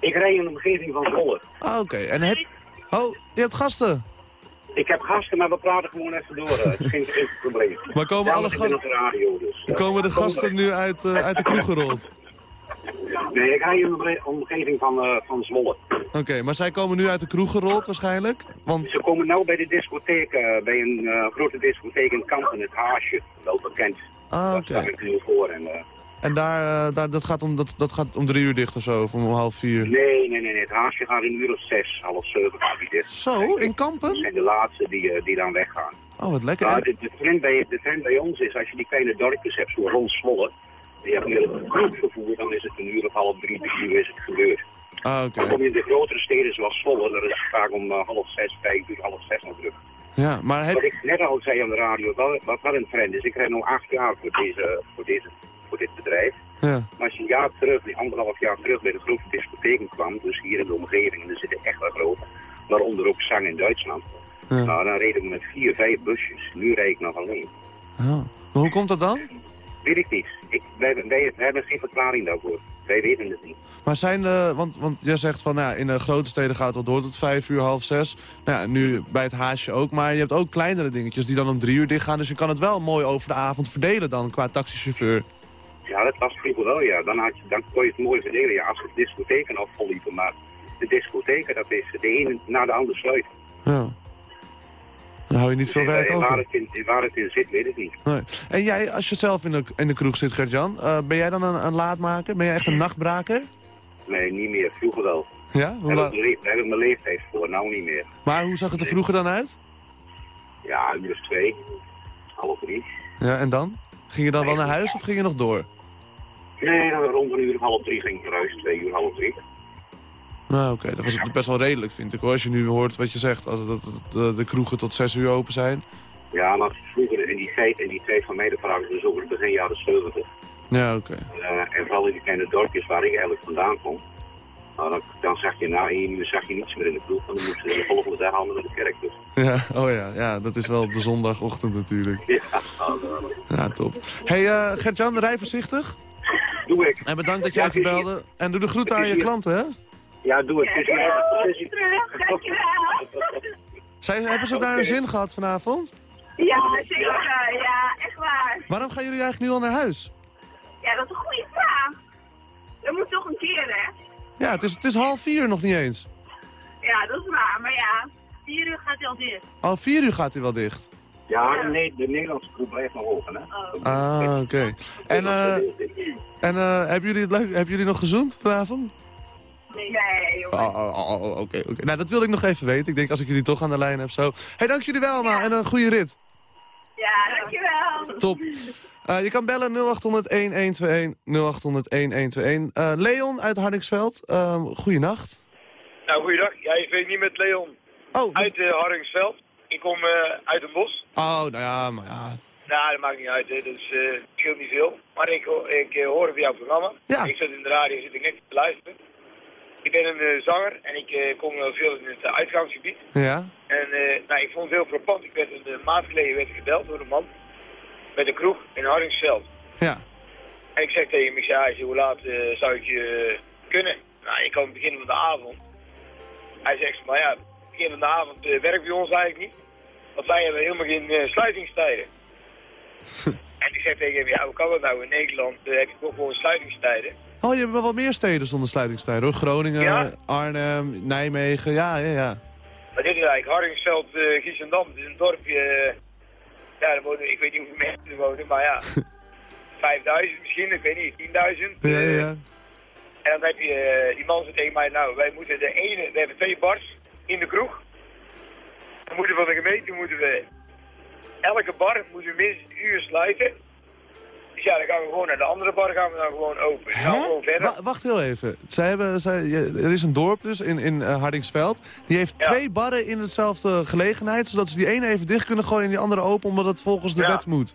Ik rij in de omgeving van Zwolle.
Ah, oké. En heb... Oh, je hebt gasten.
Ik heb gasten, maar we praten gewoon even door. eh. Het is geen, geen probleem.
Maar komen
Ja,
alle gasten...
op de radio, dus... eh,
Komen de gasten nu uit, eh, uit de kroeg gerold?
Nee, ik rij in de omge- omgeving van, van Zwolle.
Oké, maar zij komen nu uit de kroeg gerold waarschijnlijk? Want,
Ze komen nu bij de discotheek, bij een grote discotheek in Kampen, het Haasje. Wel bekend.
ah,
Daar
oké.
sta ik nu voor. En,
En daar, eh, daar, dat, gaat om, dat, dat gaat om drie uur dicht of zo, of om half vier?
nee, nee, nee, nee, het Haasje gaat in een uur of zes, half zeven gaat die dicht.
Zo, in
Dat
Kampen?
zijn de laatste die, eh, die dan weggaan.
Oh, wat lekker. En-
de, de, trend bij, de trend bij ons is, als je die kleine dorpjes hebt, zo rond Zwolle, die hebben hier een groepvervoer, dan is het een uur of half drie, drie uur is het gebeurd.
Ah, oké.
Je in de grotere steden zoals Zwolle, daar is het vaak om eh, half zes, vijf uur, half zes nog druk.
Ja, maar
Wat ik net al zei aan de radio, wat, wat wel een trend is, ik rijd nu acht jaar voor, deze, voor, deze, voor dit bedrijf.
Ja.
Maar als je een jaar terug, die anderhalf jaar terug bij de grote discotheken kwam, dus hier in de omgeving, en er zitten echt wel grote, waaronder ook Zang in Duitsland.
Ja.
Nou, dan reed ik met vier, vijf busjes. Nu rijd ik nog alleen.
Maar hoe komt dat dan?
Weet ik niet. Ik, wij, wij, hebben geen verklaring daarvoor. Wij weten het niet.
Maar zijn de... Want, want jij zegt van, nou, ja, in de grote steden gaat het wel door tot vijf uur, half zes. Nou ja, nu bij het haasje ook. Maar je hebt ook kleinere dingetjes die dan om drie uur dicht gaan. Dus je kan het wel mooi over de avond verdelen dan, qua taxichauffeur.
Ja, dat was vroeger wel, ja. Dan, had je, dan kon je het mooi verdelen, ja, als de discotheken nog vol liepen. Maar de discotheken, dat is de ene na de andere sluiten.
Ja. Dan hou je niet veel
Dus
werk
in- in waar,
over.
het in, waar het in zit, weet ik niet.
Nee. En jij, als je zelf in de, in de kroeg zit, Gert-Jan, eh, ben jij dan een, een laadmaker? Ben jij echt een nachtbraker?
Nee, niet meer. Vroeger wel.
Ja? Hoe
Daar heb, ik, le- daar heb ik mijn leeftijd voor, nou niet meer.
maar hoe zag het er vroeger dan uit?
Ja, uur of twee, half drie.
Ja, en dan? Ging je dan wel naar huis of ging je nog door?
Nee, rond een uur of half drie ging ik naar huis, twee uur, half drie.
Nou, oké. Dat was het best wel redelijk, vind ik hoor. Als je nu hoort wat je zegt, dat, dat de, de kroegen tot zes uur open zijn.
Ja, maar vroeger in die tijd, in die tijd van mij, de vraag is dus over het begin jaren 70.
Ja, oké.
Eh, en vooral in die kleine dorpjes waar ik eigenlijk vandaan kom. Nou, dan, dan zag je na één uur zag je niets meer in de kroeg. En dan moesten ze de volgende dag allemaal naar de kerk. Dus.
Ja, oh ja, ja, dat is wel op de zondagochtend natuurlijk.
Ja, nou, nou,
Ja, top. hey, eh Gert-Jan, rij voorzichtig.
Doe ik.
En bedankt dat je
Ja,
even belde. En doe de groeten aan je klanten, hè?
Ja, doe het.
Zij, hebben ze daar een zin gehad vanavond?
Ja, zeker. Ja, echt waar.
Waarom gaan jullie eigenlijk nu al naar huis?
Ja, dat is een goede vraag. Dat moet toch een keer, hè?
Ja, het is, het is half vier nog niet eens.
Ja, dat is waar. Maar ja, vier uur gaat hij al dicht.
Al vier uur gaat hij wel dicht.
Ja, nee, de Nederlandse groep blijft nog open, hè?
Ah, oké. En, eh, en eh, hebben, jullie het leuk, hebben jullie nog gezoend vanavond?
Nee, joh.
Oh, oh, oh, oh, oké, oké. Nou, dat wilde ik nog even weten. Ik denk als ik jullie toch aan de lijn heb zo. hey, dank jullie wel, ma. En een goede rit.
Ja, dankjewel.
Top. Eh, je kan bellen 0800-1121, 0800-1121. Eh, Leon uit Hardingsveld, uh, goeienacht.
Nou, goeiedag. Ja, ik weet niet met Leon.
Oh.
Uit uh, Hardingsveld. Ik kom uh, uit een bos.
Oh, nou ja, maar ja.
Nou, dat maakt niet uit, hè. dus uh, het scheelt niet veel. Maar ik, ik uh, hoorde van jouw programma.
Ja.
Ik zit in de radio, zit ik net te luisteren. Ik ben een zanger en ik kom veel in het uitgangsgebied.
Ja.
En nou, ik vond het heel frappant. Ik werd een maand geleden werd gebeld door een man met een kroeg in Hardingsveld.
Ja.
En ik zeg tegen hem, ik zei, hoe laat uh, zou ik je kunnen? Nou, ik kan beginnen van de avond. Hij zegt, maar ja, begin van de avond uh, werkt bij ons eigenlijk niet. Want wij hebben helemaal geen uh, sluitingstijden. en ik zeg tegen hem, ja, hoe kan dat nou? In Nederland heb je toch gewoon sluitingstijden.
Oh, je hebt wel wat meer steden zonder sluitingstijden hoor. Groningen,
ja?
Arnhem, Nijmegen, ja, ja, ja.
Maar dit is eigenlijk Hardingsveld, uh, Giesendam. Het is een dorpje, ja, er wonen, ik weet niet hoeveel mensen er wonen, maar ja. 5000 misschien, ik weet niet, 10.000.
Ja, ja,
Eh,
ja.
En dan heb je, eh, die man zei tegen mij, nou, wij moeten de ene, we hebben twee bars in de kroeg. Dan moeten we van de gemeente, moeten we, elke bar moeten we minstens een uur sluiten. Dus ja, dan gaan we gewoon naar de andere bar, gaan we dan gewoon open. Dan gaan we gewoon verder.
Wa- wacht heel even. Zij hebben, zij, er is een dorp dus in, in eh, Hardingsveld. Die heeft twee barren in hetzelfde gelegenheid. Zodat ze die ene even dicht kunnen gooien en die andere open. Omdat het volgens de
Ja.
wet moet.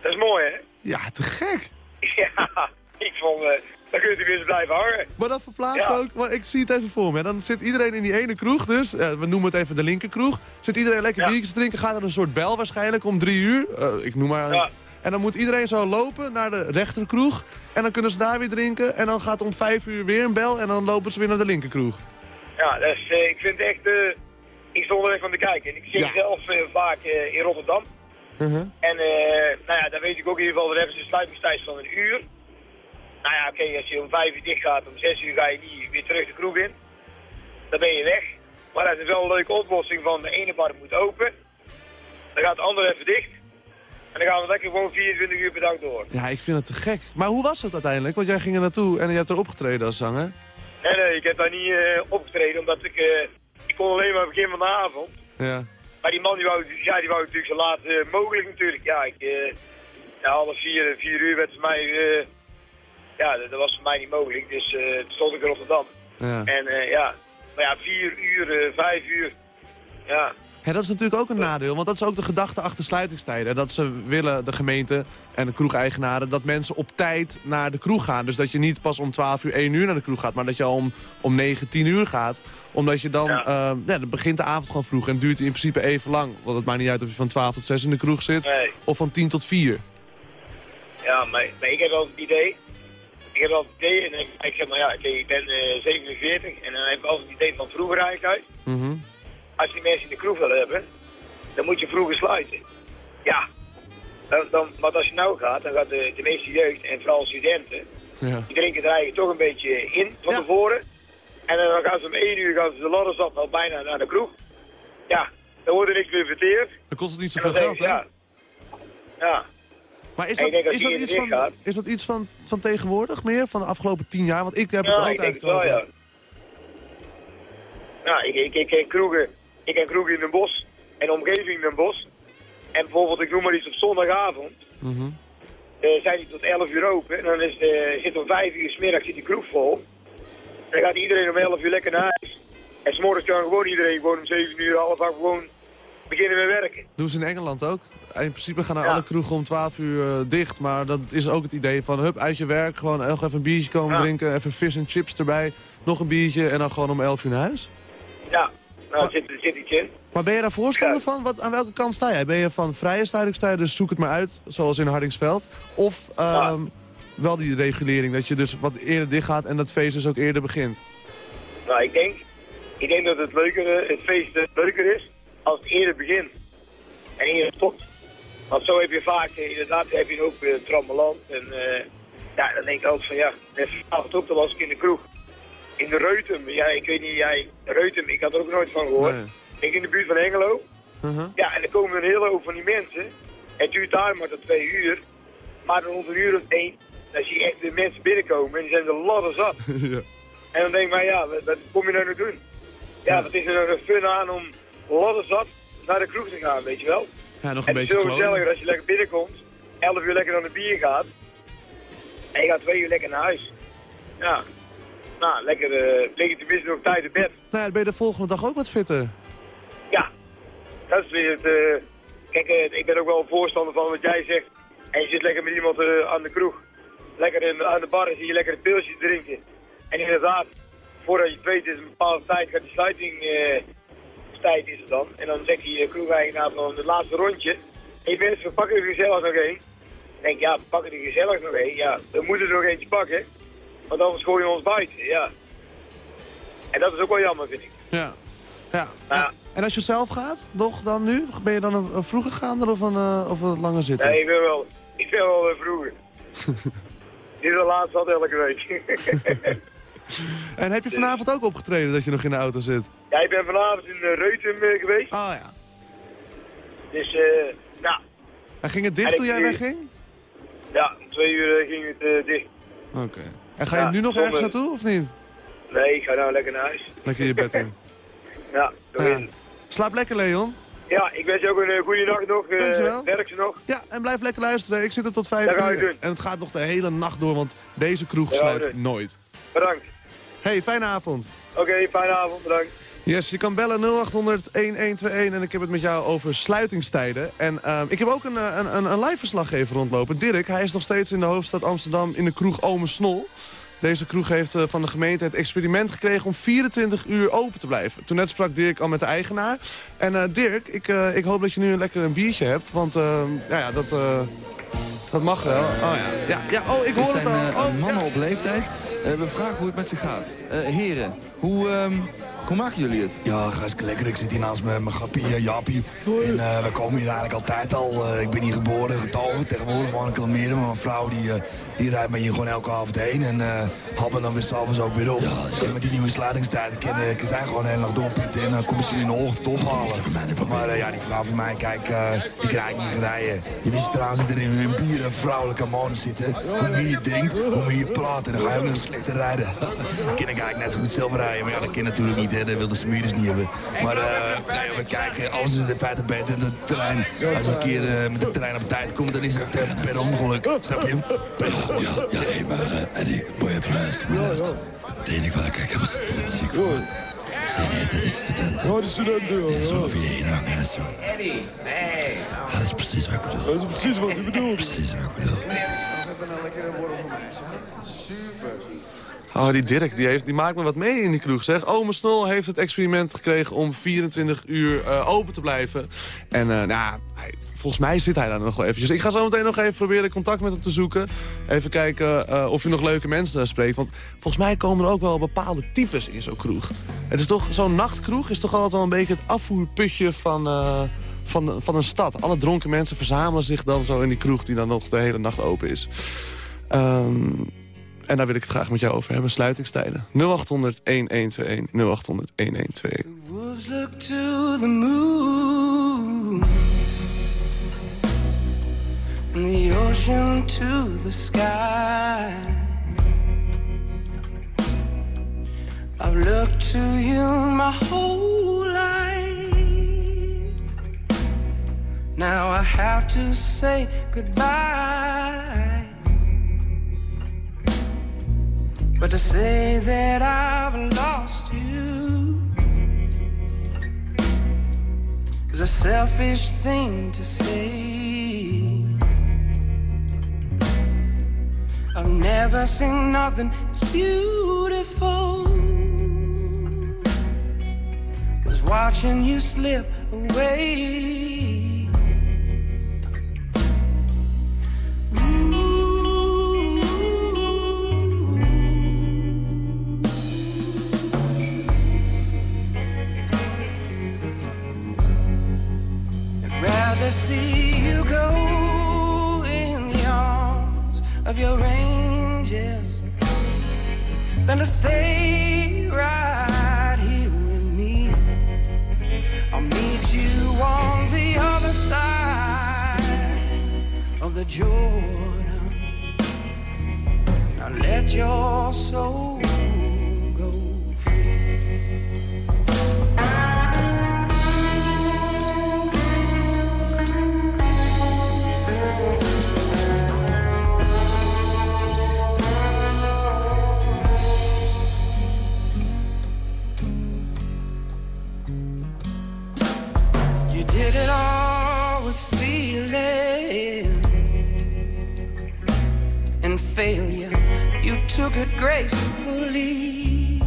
Dat is mooi, hè?
Ja, te gek.
Ja, ik vond, eh dan kunt u weer eens blijven hangen.
Maar dat verplaatst
Ja.
ook. Maar ik zie het even voor me. Dan zit iedereen in die ene kroeg dus. eh, we noemen het even de linkerkroeg. Zit iedereen lekker biertjes te drinken. Gaat er een soort bel waarschijnlijk om drie uur. Eh, ik noem maar...
Ja.
En dan moet iedereen zo lopen naar de rechterkroeg. En dan kunnen ze daar weer drinken. En dan gaat om vijf uur weer een bel. En dan lopen ze weer naar de linkerkroeg.
Ja, eh, ik vind het echt, eh, ik stond er even van te kijken. En ik zit zelf vaak in Rotterdam. En eh, nou ja, dan weet ik ook in ieder geval, daar hebben ze een sluitingstijd van een uur. Nou ja, oké, als je om vijf uur dicht gaat, om zes uur ga je niet weer terug de kroeg in. Dan ben je weg. Maar dat is wel een leuke oplossing van de ene bar moet open. Dan gaat de andere even dicht. En dan gaan we lekker gewoon 24 uur per dag door.
Ja, ik vind het te gek. Maar hoe was het uiteindelijk? Want jij ging er naartoe en je hebt er opgetreden als zanger.
Nee, nee, ik heb daar niet eh, opgetreden, omdat ik, eh, ik kon alleen maar begin van de avond.
Ja.
Maar die man die wou, ja, die wou natuurlijk zo laat eh, mogelijk natuurlijk. Ja, ik, ja, half vier, vier uur werd voor mij, ja, dat, was voor mij niet mogelijk. Dus eh, toen stond ik in Rotterdam.
Ja.
En eh, ja, maar ja, vier uur, eh, vijf uur, ja.
Ja, dat is natuurlijk ook een nadeel, want dat is ook de gedachte achter sluitingstijden. Dat ze willen, de gemeente en de kroegeigenaren, dat mensen op tijd naar de kroeg gaan. Dus dat je niet pas om 12 uur, 1 uur naar de kroeg gaat, maar dat je al om, om 9, 10 uur gaat. Omdat je dan,
Ja.
ja. ja, dan begint de avond gewoon vroeg en duurt in principe even lang. Want het maakt niet uit of je van 12 tot 6 in de kroeg zit,
Nee.
of van 10 tot 4.
Ja, maar, maar ik heb wel het idee. Ik heb het idee en ik, ik zeg maar ja, ik ben eh 47 en dan heb ik altijd het idee van vroeger eigenlijk.
Mhm.
Als die mensen in de kroeg willen hebben, dan moet je vroeger sluiten. Ja. Dan, dan, want als je nou gaat, dan gaat de, de meeste jeugd en vooral studenten,
Ja.
die drinken er eigenlijk toch een beetje in van tevoren. En dan gaan ze om 1 uur gaan ze de laddersap al bijna naar de kroeg. Ja, dan wordt er niks meer verteerd.
Dan kost het niet zoveel geld, hè?
ja. Ja.
Maar is dat, is dat iets van, is dat iets van, van tegenwoordig meer, van de afgelopen 10 jaar? Want ik heb het
Ja,
ook
ik denk het
eigenlijk
wel,
over.
ja. Ja, ik, ik, ik ken kroegen. Ik ken kroegen in Den Bosch en omgeving in Den Bosch. En bijvoorbeeld, ik noem maar iets op zondagavond.
Mhm.
eh, zijn die tot 11 uur open. En dan is de, zit om 5 uur 's middags zit die kroeg vol. En dan gaat iedereen om 11 uur lekker naar huis. En s'morgens kan gewoon iedereen gewoon om 7 uur, half acht gewoon beginnen met werken.
Doen ze in Engeland ook. In principe gaan er
Ja.
alle kroegen om 12 uur eh, dicht. Maar dat is ook het idee van, hup, uit je werk. Gewoon even een biertje komen
Ja.
drinken. Even vis en chips erbij. Nog een biertje en dan gewoon om 11 uur naar huis.
Ja, nou, zit, er zit iets in.
Maar ben je daar voorstander van? Wat, aan welke kant sta jij? Ben je van vrije sluitingstijden, dus zoek het maar uit. Zoals in Hardingsveld. Of ehm, wel die regulering, dat je dus wat eerder dicht gaat en dat feest dus ook eerder begint.
Nou, ik denk, ik denk dat het, leuker, het feest eh, leuker is als het eerder begint. En eerder stopt. Want zo heb je vaak, eh, inderdaad, heb je ook uh, trammeland. En eh, ja, dan denk ik altijd van ja, net vanavond ook, dat was ik in de kroeg. In de Reutem, ja, ik weet niet, jij, Reutem, ik had er ook nooit van gehoord.
Nee.
Ik in de buurt van Hengelo.
Uh-huh.
Ja, en dan komen er een hele hoop van die mensen. Het duurt daar maar tot twee uur. Maar dan rond een uur of één, dan zie je echt de mensen binnenkomen en die zijn de ladder zat.
ja.
En dan denk ik, maar ja, wat, wat kom je nou nog doen? Ja, wat is er nou een fun aan om ladderzat naar de kroeg te gaan, weet je wel?
ja, nog
het
een
is
beetje
veel
klonen.
gezelliger als je lekker binnenkomt, 11 uur lekker aan de bier gaat. En je gaat twee uur lekker naar huis. Ja. Nou, lekker, eh lig je tenminste nog tijd in bed.
Nou ja, ben je de volgende dag ook wat fitter?
Ja, dat is weer het... eh, kijk, eh, ik ben ook wel een voorstander van wat jij zegt. En je zit lekker met iemand aan de kroeg. Lekker in, aan de bar en zie je lekker een pilsje drinken. En inderdaad, voordat je het weet is een bepaalde tijd, gaat die sluiting... eh, tijd is het dan. En dan zegt die uh, kroegeigenaar van het laatste rondje. Hé mensen, we pakken er gezellig nog één. Dan denk ik, ja, we pakken er gezellig nog één. Ja, we moeten er nog eentje pakken. Want anders gooien we ons buiten, ja. En dat is ook wel jammer, vind ik.
Ja. ja.
Ja.
En als je zelf gaat, nog dan nu? Ben je dan een, een vroege gaander of een, eh, of een lange zitter?
Nee, ik ben wel, ik ben wel uh, vroeger. Dit is de laatste had elke week.
En heb je vanavond ook opgetreden dat je nog in de auto zit?
ja, ik ben vanavond in uh, Reutem uh, geweest.
Oh ja.
Dus, eh, nou,
En ging het dicht
En
toen
ik-
jij wegging?
Ja, om twee uur eh, ging het eh, dicht.
Oké. En ga je
Ja,
nu nog ergens naartoe of niet?
Nee, ik ga nou lekker naar huis.
Lekker je bed in.
Ja,
Ja.
in.
Slaap lekker, Leon.
Ja, ik wens je ook een eh, goede nacht nog. eh,
Dankjewel.
werk ze nog.
Ja, en blijf lekker luisteren. Ik zit er tot vijf uur. En het gaat nog de hele nacht door, want deze kroeg
Ja,
sluit nooit.
Bedankt.
Hey, fijne avond.
Oké, fijne avond. Bedankt.
Yes, je kan bellen 0800-1121 en ik heb het met jou over sluitingstijden. En ehm, ik heb ook een, eh, een, een, een live verslaggever rondlopen. Dirk, hij is nog steeds in de hoofdstad Amsterdam in de kroeg Ome Snol. Deze kroeg heeft eh, van de gemeente het experiment gekregen om 24 uur open te blijven. Toen net sprak Dirk al met de eigenaar. En eh, Dirk, ik, eh, ik hoop dat je nu lekker een biertje hebt, want ehm, ja, ja, dat, eh, dat mag wel. Oh ja, ja, ja oh, ik hoor het al. Oh,
mannen
ja.
op leeftijd. Eh, we vragen hoe het met ze gaat. Eh, heren, hoe, ehm, hoe maken jullie het?
Ja, hartstikke lekker. Ik zit hier naast mijn, grappie, eh, Jaapie. En we komen hier eigenlijk altijd al. Ik ben hier geboren, getogen. Tegenwoordig woon ik in Almere. Maar mijn vrouw die, die rijdt me hier gewoon elke avond heen. En uh, happen dan weer s'avonds ook weer op. En met die nieuwe sluitingstijden kunnen kan zij gewoon de hele nacht doorpitten. En dan kom je ze in de ochtend ophalen. Maar eh, ja, die vrouw van mij, kijk, eh, die krijg ik niet gereden. Je wist trouwens dat er in hun bier een vrouwelijke man zitten. Hoe meer je drinkt, hoe meer je praat. En dan ga je ook nog slechter rijden. Ken ik eigenlijk net zo goed zelf rijden. Maar ja, dat ken natuurlijk niet, hè. Dat wil de smeerders niet hebben. Maar eh, nou we kijken, alles is in feite beter. De trein, als je een keer eh, met de trein op tijd komt, dan is het eh, per ongeluk. Snap je?
Ja, ja, hé, maar uh, Eddie, moet je even luisteren, moet je luisteren. Het enige waar ik ik heb een ziek voor. Zijn hier, dat is studenten.
Ja, de studenten, ja.
Ja, zo ongeveer hier ook, hè, zo.
Eddie, nee.
Ja, dat is precies wat ik bedoel.
Dat is precies wat u bedoelt.
Precies wat ik bedoel.
Nog even een lekkere wortel voor mij, zo. Super.
Oh, die Dirk, die, heeft, die maakt me wat mee in die kroeg, zeg. Ome Snol heeft het experiment gekregen om 24 uur eh, open te blijven. En eh, nou, volgens mij zit hij daar nog wel eventjes. Ik ga zo meteen nog even proberen contact met hem te zoeken. Even kijken eh, of hij nog leuke mensen spreekt. Want volgens mij komen er ook wel bepaalde types in zo'n kroeg. Het is toch, zo'n nachtkroeg is toch altijd wel een beetje het afvoerputje van... van, van een stad. Alle dronken mensen verzamelen zich dan zo in die kroeg die dan nog de hele nacht open is. Ehm, en daar wil ik het graag met jou over hebben. Sluitingstijden. 0800 1121 0800 1121.
Wolves look to the moon and the ocean to the sky. I've looked to you my whole life. Now I have to say goodbye. But to say that I've lost you is a selfish thing to say. I've never seen nothing as beautiful as watching you slip away. Rather see you go in the arms of your angels than to stay right here with me. I'll meet you on the other side of the Jordan. Now let your soul did it all with feeling and failure. You took it gracefully.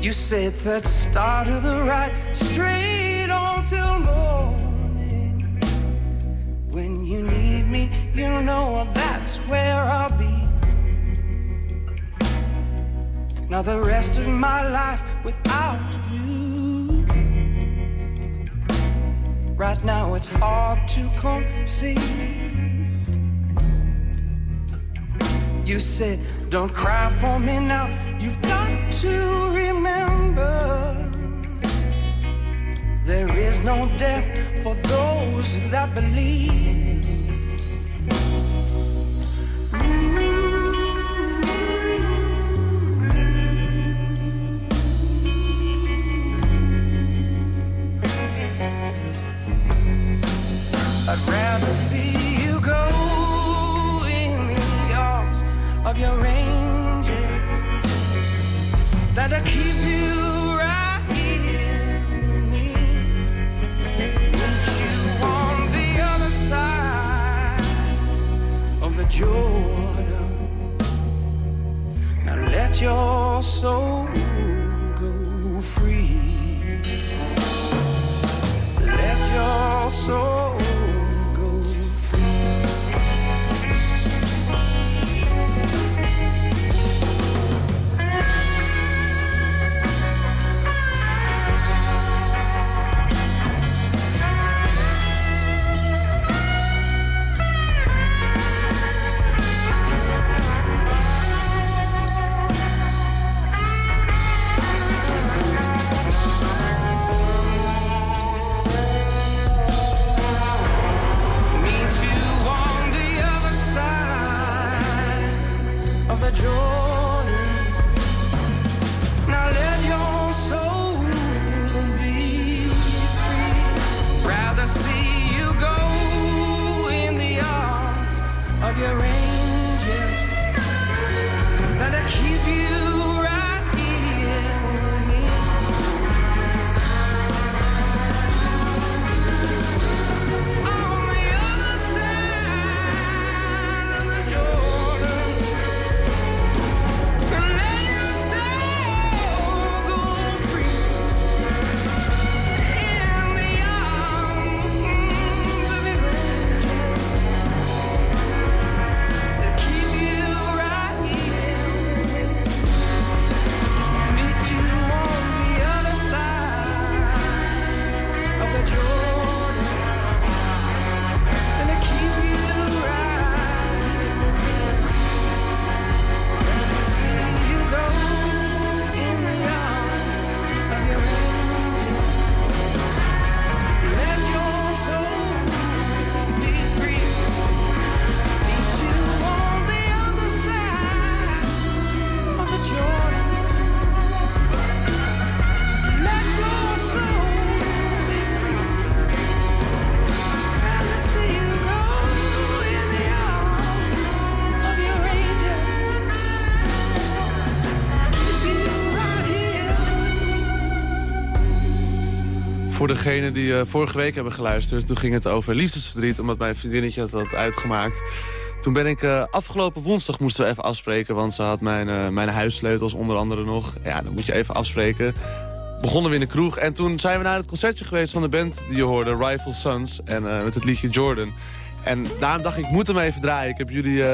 You said that start of the right straight on till morning. When you need me, you know that's where I'll be. Now the rest of my life without you. Right now it's hard to conceive. You said, Don't cry for me now. You've got to remember there is no death for those that believe. Jordan. Now let your soul
Voor degene die eh, vorige week hebben geluisterd, toen ging het over liefdesverdriet, omdat mijn vriendinnetje had uitgemaakt. Toen ben ik eh, afgelopen woensdag moesten we even afspreken, want ze had mijn, eh, mijn huissleutels onder andere nog. Ja, dan moet je even afspreken. Begonnen we in de kroeg en toen zijn we naar het concertje geweest van de band die je hoorde, Rival Sons, en met het liedje Jordan. En daarom dacht ik, ik moet hem even draaien. Ik heb jullie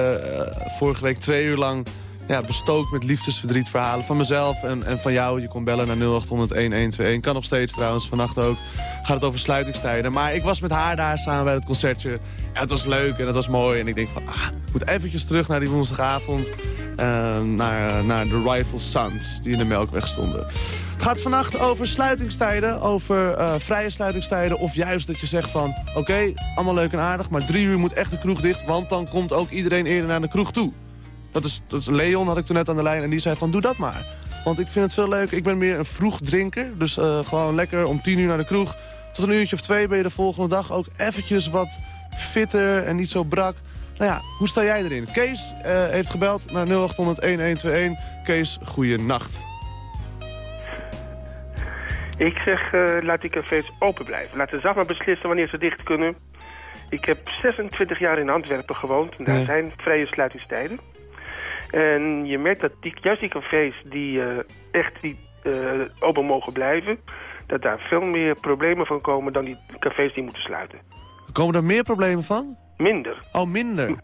vorige week twee uur lang ja, bestookt met liefdesverdrietverhalen van mezelf en, en van jou. Je kon bellen naar 0800-1121. Kan nog steeds trouwens, vannacht ook. Gaat het over sluitingstijden. Maar ik was met haar daar samen bij het concertje. En het was leuk en het was mooi. En ik denk van, ah, ik moet eventjes terug naar die woensdagavond. eh, naar, naar de Rival Sons, die in de Melkweg stonden. Het gaat vannacht over sluitingstijden, over eh, vrije sluitingstijden. Of juist dat je zegt van, oké, allemaal leuk en aardig... maar drie uur moet echt de kroeg dicht, want dan komt ook iedereen eerder naar de kroeg toe. Dat is, dat is Leon, had ik toen net aan de lijn, en die zei van, doe dat maar. Want ik vind het veel leuker. Ik ben meer een vroeg drinker, dus eh, gewoon lekker om tien uur naar de kroeg. Tot een uurtje of twee ben je de volgende dag ook eventjes wat fitter en niet zo brak. Nou ja, hoe sta jij erin? Kees eh, heeft gebeld naar 0800-1121. Kees, goeie nacht.
Ik zeg, eh, laat die cafés open blijven. Laat de zelf maar beslissen wanneer ze dicht kunnen. Ik heb 26 jaar in Antwerpen gewoond. En daar zijn vrije sluitingstijden. En je merkt dat die, juist die cafés die eh, echt die, eh, open mogen blijven... dat daar veel meer problemen van komen dan die cafés die moeten sluiten.
Komen er meer problemen van?
Minder.
Oh, minder.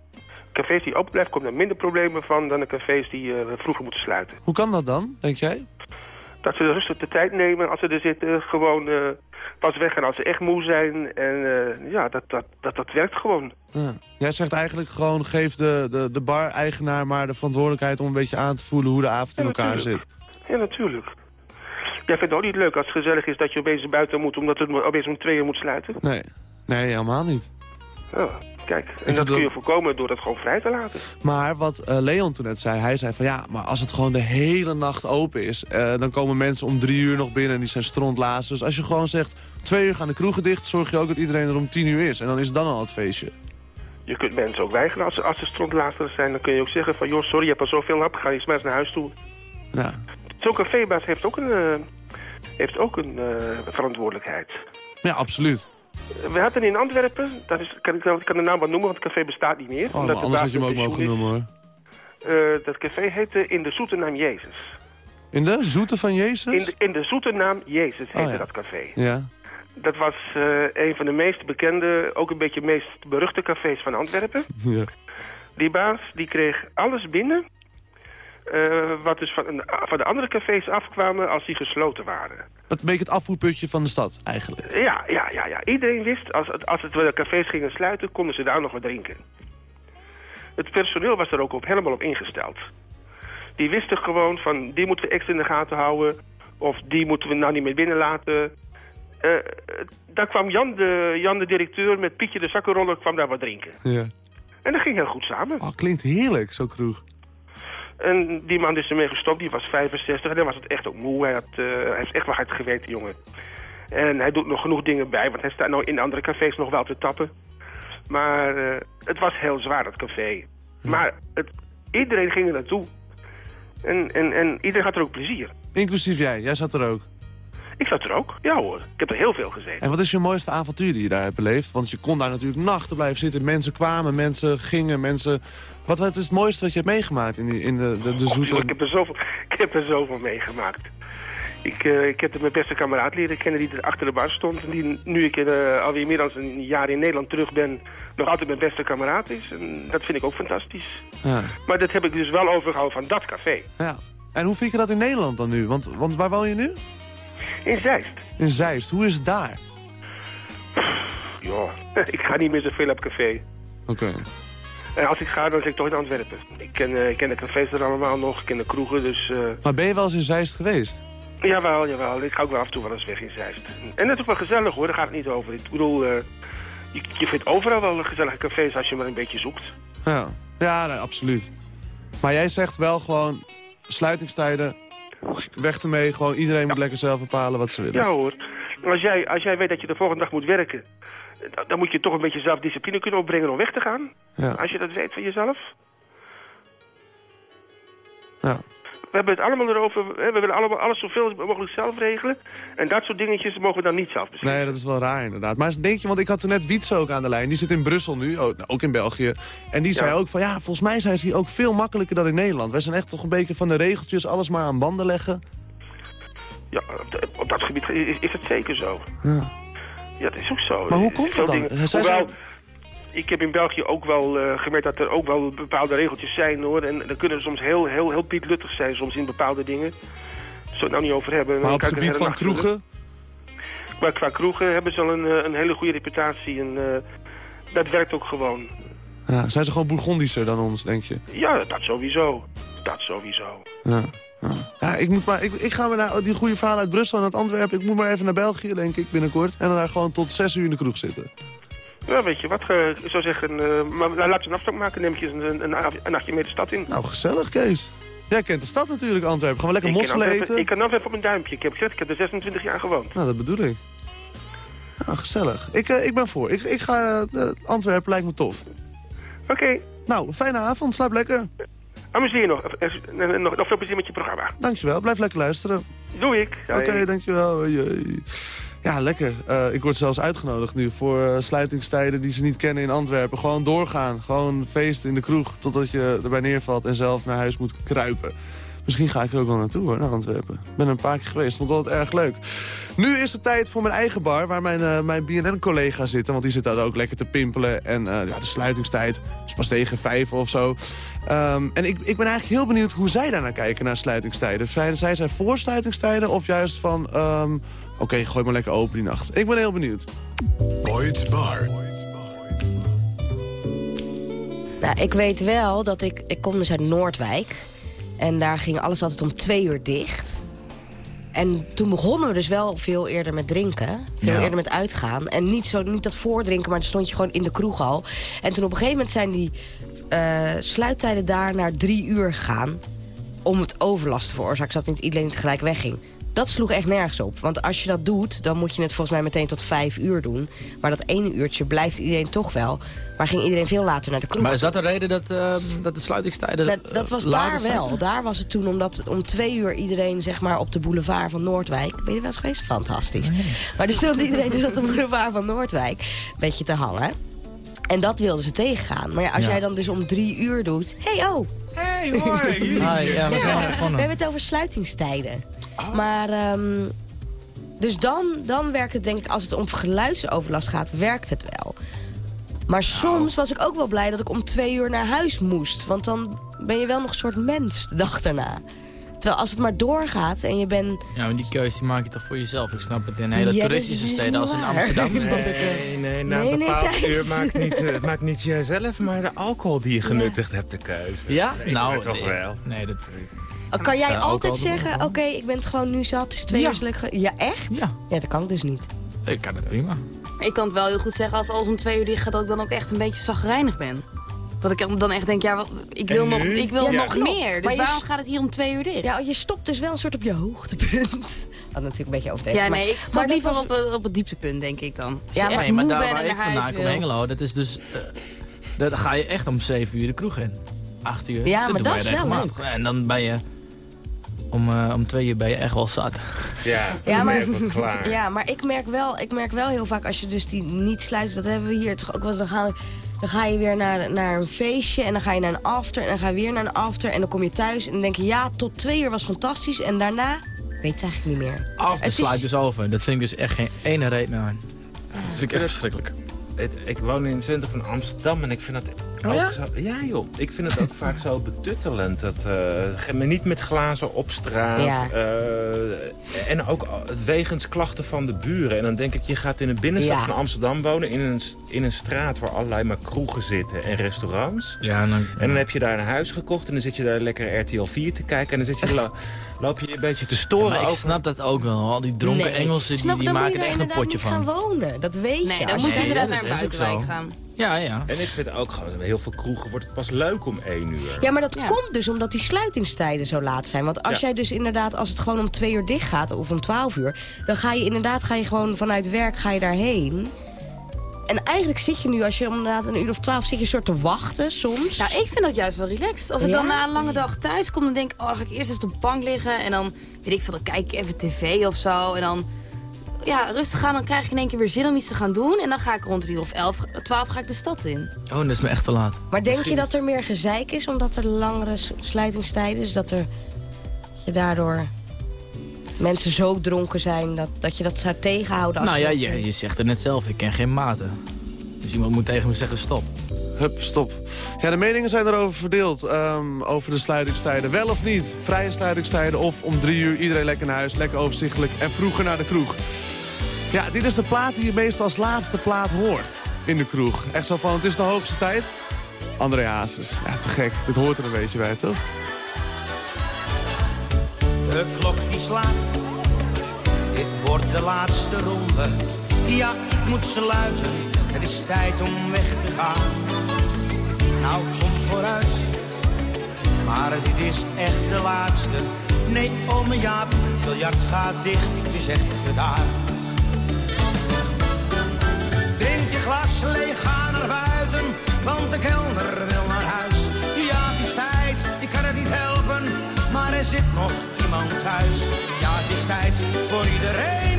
Cafés die open blijven, komen er minder problemen van... dan de cafés die eh, vroeger moeten sluiten.
Hoe kan dat dan, denk jij?
Dat ze rustig de tijd nemen als ze er zitten. Gewoon pas weggaan als ze echt moe zijn. En eh, ja, dat, dat, dat, dat werkt gewoon.
Ja. Jij zegt eigenlijk gewoon, geef de, de, de bar-eigenaar maar de verantwoordelijkheid... om een beetje aan te voelen hoe de avond in elkaar zit.
Ja, natuurlijk. Jij vindt het ook niet leuk als het gezellig is dat je opeens buiten moet... omdat het opeens om twee uur moet sluiten?
Nee, nee helemaal niet.
Ja, kijk. En dat kun je voorkomen door dat gewoon vrij te laten.
Maar wat eh, Leon toen net zei, hij zei van ja, maar als het gewoon de hele nacht open is... eh, dan komen mensen om drie uur nog binnen en die zijn strontlazen. Dus als je gewoon zegt, twee uur gaan de kroegen dicht... zorg je ook dat iedereen er om tien uur is. En dan is het dan al het feestje.
Je kunt mensen ook weigeren als ze, als ze strontlazers zijn. Dan kun je ook zeggen van, joh, sorry, je hebt al zoveel op, ga je eens maar eens naar huis toe.
Ja.
Zo'n cafébaas heeft ook een, eh, heeft ook een verantwoordelijkheid.
ja, absoluut.
We hadden in Antwerpen, dat is, kan, ik, kan de naam wel noemen, want het café bestaat niet meer.
Oh,
omdat
anders had je hem ook mogen noemen hoor.
Eh, dat café heette In de Zoete Naam Jezus.
In de zoete van Jezus?
In de, in de Zoete Naam Jezus heette
Oh, ja.
dat café.
Ja.
Dat was eh, een van de meest bekende, ook een beetje meest beruchte cafés van Antwerpen.
ja.
Die baas die kreeg alles binnen eh, wat dus van, van de andere cafés afkwamen als die gesloten waren.
Een beetje het afvoerputje van de stad, eigenlijk.
Ja, ja, ja, ja. Iedereen wist, als, het- als het de cafés gingen sluiten, konden ze daar nog wat drinken. Het personeel was er ook op, helemaal op ingesteld. Die wisten gewoon van, die moeten we extra in de gaten houden. Of die moeten we nou niet meer binnenlaten. Eh, daar kwam Jan de, Jan de directeur met Pietje de zakkenroller kwam daar wat drinken.
Ja.
En dat ging heel goed samen.
Oh, klinkt heerlijk, zo kroeg.
En die man is ermee gestopt, die was 65 en dan was het echt ook moe. Hij, had, eh, hij heeft echt wel hard gewerkt, die jongen. En hij doet nog genoeg dingen bij, want hij staat nou in andere cafés nog wel te tappen. Maar eh, het was heel zwaar, dat café. Maar het, iedereen ging er naartoe. En, en, en iedereen had er ook plezier.
Inclusief jij, jij zat er ook.
Ik zat er ook, ja hoor. Ik heb er heel veel gezeten.
En wat is je mooiste avontuur die je daar hebt beleefd? Want je kon daar natuurlijk nachten blijven zitten. Mensen kwamen, mensen gingen, mensen... Wat, wat is het mooiste wat je hebt meegemaakt in, die, in de, de, de zoete...
ik, heb er zoveel, ik heb er zoveel meegemaakt. Ik, eh, ik heb mijn beste kameraad leren kennen die er achter de bar stond. En die nu ik eh, alweer meer dan een jaar in Nederland terug ben... nog altijd mijn beste kameraad is. En dat vind ik ook fantastisch.
Ja.
Maar dat heb ik dus wel overgehouden van dat café.
ja. En hoe vind je dat in Nederland dan nu? Want, want waar woon je nu?
In Zeist.
In Zeist. Hoe is het daar?
Ja, ik ga niet meer zoveel op café.
Oké.
En als ik ga, dan zit ik toch in Antwerpen. Ik ken, eh, ik ken de cafés er allemaal nog, ik ken de kroegen, dus... eh,
Maar ben je wel eens in Zeist geweest?
Jawel, jawel. Ik ga ook wel af en toe wel eens weg in Zeist. En het is ook wel gezellig hoor, daar gaat het niet over. Ik bedoel, eh, je, je vindt overal wel gezellige cafés als je maar een beetje zoekt.
Ja, ja nee, absoluut. Maar jij zegt wel gewoon sluitingstijden, weg ermee. Gewoon iedereen moet lekker zelf bepalen wat ze willen.
Ja hoor. Als jij, als jij weet dat je de volgende dag moet werken, dan, dan moet je toch een beetje zelfdiscipline kunnen opbrengen om weg te gaan.
Ja.
Als je dat weet van jezelf.
Ja.
We hebben het allemaal erover, hè, we willen allemaal alles zoveel mogelijk zelf regelen. En dat soort dingetjes mogen we dan niet zelf beslissen.
Nee, dat is wel raar inderdaad. Maar denk je, want ik had toen net Wietse ook aan de lijn. Die zit in Brussel nu, ook, nou, ook in België. En die zei ook van, ja, volgens mij zijn ze hier ook veel makkelijker dan in Nederland. Wij zijn echt toch een beetje van de regeltjes, alles maar aan banden leggen.
Ja, op, dat gebied is, is het zeker zo.
Ja.
Ja, dat is ook zo.
Maar hoe komt dat dan?
dingen-
Zij
Hoewel, ik heb in België ook wel eh, gemerkt dat er ook wel bepaalde regeltjes zijn hoor. En dan kunnen soms heel, heel, heel pietluttig zijn soms in bepaalde dingen. Daar zullen we het nou niet over hebben.
Maar op het gebied van kroegen,
Maar qua kroegen hebben ze al een, eh, een hele goede reputatie. En eh, dat werkt ook gewoon.
ja, zijn ze gewoon Bourgondischer dan ons, denk je?
Ja, dat sowieso. Dat sowieso.
Ja. Ja. Ja, ik, moet maar, ik, ik ga maar naar die goede verhalen uit Brussel en uit Antwerpen. Ik moet maar even naar België, denk ik, binnenkort. En dan daar gewoon tot zes uur in de kroeg zitten.
Ja, weet je wat, eh, ik zou zeggen, eh, maar nou, laten we een afspraak maken. Neem je een, een, een, een nachtje mee de stad in.
Nou, gezellig, Kees. Jij kent de stad natuurlijk, Antwerpen. Gaan we lekker
Ik
mosselen eten?
Ik kan Antwerpen op mijn duimpje. Ik heb gezegd, ik heb er 26 jaar gewoond.
Nou, dat bedoel ik. Ja, gezellig. Ik, eh, ik ben voor. Ik, ik ga... Antwerpen lijkt me tof.
Oké.
Nou, fijne avond. Slaap lekker.
Amuseer je nog. Nog, nog veel plezier met je programma.
Dankjewel. Blijf lekker luisteren.
Doe ik.
Oké, dankjewel. Hoi, hoi. Ja, lekker. Eh, ik word zelfs uitgenodigd nu voor eh, sluitingstijden die ze niet kennen in Antwerpen. Gewoon doorgaan. Gewoon feesten in de kroeg totdat je erbij neervalt en zelf naar huis moet kruipen. Misschien ga ik er ook wel naartoe hoor, naar Antwerpen. Ik ben een paar keer geweest, vond dat erg leuk. Nu is het tijd voor mijn eigen bar, waar mijn, eh, mijn BNN-collega's zitten. Want die zitten daar ook lekker te pimpelen. En ja, de sluitingstijd is pas tegen vijf of zo. Ehm, en ik, ik ben eigenlijk heel benieuwd hoe zij daarnaar kijken, naar sluitingstijden. Zijn zij zijn voor sluitingstijden of juist van... ehm, Oké, gooi maar lekker open die nacht. Ik ben heel benieuwd.
Boyd's Bar.
Nou, ik weet wel dat ik... Ik kom dus uit Noordwijk. En daar ging alles altijd om twee uur dicht. En toen begonnen we dus wel veel eerder met drinken. Veel
Ja.
eerder met uitgaan. En niet, zo, niet dat voordrinken, maar dan stond je gewoon in de kroeg al. En toen op een gegeven moment zijn die eh, sluittijden daar naar drie uur gegaan. Om het overlast te veroorzaken, zodat niet iedereen tegelijk wegging. Dat sloeg echt nergens op. Want als je dat doet, dan moet je het volgens mij meteen tot vijf uur doen. Maar dat ene uurtje blijft iedereen toch wel. Maar ging iedereen veel later naar de kroeg.
Maar is dat de reden dat, ehm, dat de sluitingstijden
Dat, dat was
eh,
daar
zijn?
wel. Daar was het toen omdat om twee uur iedereen zeg maar, op de boulevard van Noordwijk... Ben je er wel eens geweest? Fantastisch. Maar er stond iedereen dus op de boulevard van Noordwijk een beetje te hangen. En dat wilden ze tegengaan. Maar ja, als
Ja.
jij dan dus om drie uur doet... hey, oh!
Hey, hoi! Hi, ja, we zijn
we
begonnen.
hebben het over sluitingstijden. Maar, ehm, dus dan, dan werkt het denk ik, als het om geluidsoverlast gaat, werkt het wel. Maar soms was ik ook wel blij dat ik om twee uur naar huis moest. Want dan ben je wel nog een soort mens de dag daarna. Terwijl als het maar doorgaat en je bent...
Ja, maar die keuze die maak je toch voor jezelf? Ik snap het in hele
Ja,
toeristische steden als in. Amsterdam. Snap ik, eh.
Nee, nee, na
Nee,
een
nee,
bepaald uur maakt niet, eh, maakt niet jijzelf, maar de alcohol die je genuttigd hebt de keuze.
Ja? Nou,
toch
nee,
wel.
Nee, dat...
kan jij altijd
al-
zeggen, oké, ik ben het gewoon nu zat, het is twee
Ja.
uur ge- Ja, echt? Ja. Ja, dat kan ik dus niet.
Ik kan het prima.
Ik kan het wel heel goed zeggen als alles om twee uur dicht gaat... dat ik dan ook echt een beetje zagrijnig ben. Dat ik dan echt denk, ja, wat- ik wil nog, ik wil
Ja,
nog
klopt.
meer. Dus waarom gaat het hier om twee uur dicht?
Ja, je stopt dus wel een soort op je hoogtepunt. Wat natuurlijk een beetje overdreven.
Ja,
maar-
nee, ik stop liever
was-
op, eh, op het dieptepunt, denk ik dan.
Ja,
nee, maar
moe
daar waar ik vandaan kom,
wil.
Hengelo, dat is dus... eh, daar dan ga je echt om 7 uur de kroeg in. 8 uur.
Ja, maar dat is wel.
En dan ben je... Om, eh, om 2 uur ben je echt wel zat.
Ja,
Ja, maar,
ben je wel klaar.
ja, maar ik merk, wel, ik merk wel heel vaak als je dus die niet sluit, dat hebben we hier toch ook wel eens, dan ga, dan ga je weer naar, naar een feestje en dan ga je naar een after en dan ga je weer naar een after en dan kom je thuis en dan denk je ja, tot twee uur was fantastisch en daarna weet het eigenlijk niet meer.
After
Het is-
sluit dus over. Dat vind ik dus echt geen ene reet meer aan. Dat vind ik echt verschrikkelijk.
Het, ik woon in het centrum van Amsterdam en ik vind dat
Oh
ook
ja?
zo... Ja joh, ik vind het ook vaak zo betuttelend. Dat, eh, ge- maar niet met glazen op straat.
Ja.
eh, en ook wegens klachten van de buren. En dan denk ik, je gaat in de binnenstad
Ja.
van Amsterdam wonen... In een, in een straat waar allerlei maar kroegen zitten en restaurants.
Ja, en dan,
En dan heb je daar een huis gekocht en dan zit je daar lekker RTL 4 te kijken. En dan zit je, lo- loop je een beetje te storen.
maar ik snap dat ook wel. Al die dronken
Nee.
Engelsen die,
Snap,
die
dan moet
maken
je
er echt een potje
niet
van.
gaan wonen, dat weet
Nee,
je.
dan moet je
je-
inderdaad
dat
naar een
is ook zo.
buitenwijk gaan.
Ja, ja.
En ik vind ook gewoon, bij heel veel kroegen wordt het pas leuk om één uur.
Ja, maar dat
Ja.
komt dus omdat die sluitingstijden zo laat zijn. Want als
Ja.
jij dus inderdaad, als het gewoon om twee uur dicht gaat of om twaalf uur... dan ga je inderdaad ga je gewoon vanuit werk ga je daarheen. En eigenlijk zit je nu, als je om inderdaad een uur of twaalf zit je een soort te wachten soms.
Nou, ik vind dat juist wel relaxed. Als ik
Ja?
dan na een lange dag thuis kom, dan denk ik... oh, dan ga ik eerst even op de bank liggen. En dan, weet ik veel, dan kijk ik even tv of zo. En dan, ja, rustig gaan. Dan krijg ik in één keer weer zin om iets te gaan doen. En dan ga ik rond een uur of elf, twaalf ga ik de stad in.
Oh, dat is me echt te laat.
Maar denk je dat er meer gezeik is omdat er langere sluitingstijden is? Dat er je daardoor mensen zo dronken zijn dat, dat je dat zou tegenhouden? Als
Nou
je
ja, je, je zegt het net zelf. Ik ken geen maten. Dus iemand moet tegen me zeggen stop.
Hup, stop. Ja, de meningen zijn erover verdeeld. ehm, over de sluitingstijden. Wel of niet? Vrije sluitingstijden of om drie uur iedereen lekker naar huis. Lekker overzichtelijk en vroeger naar de kroeg. Ja, dit is de plaat die je meestal als laatste plaat hoort in de kroeg. Echt zo van, het is de hoogste tijd. André Hazes. Ja, te gek. Dit hoort er een beetje bij, toch?
De klok die slaat, dit wordt de laatste ronde. Ja, ik moet sluiten, het is tijd om weg te gaan. Nou, kom vooruit, maar dit is echt de laatste. Nee, ome Jaap, het biljart gaat dicht, het is echt gedaan. Glas leeg, ga naar buiten, want de kelner wil naar huis. Ja, het is tijd, ik kan het niet helpen, maar er zit nog iemand thuis. Ja, het is tijd voor iedereen,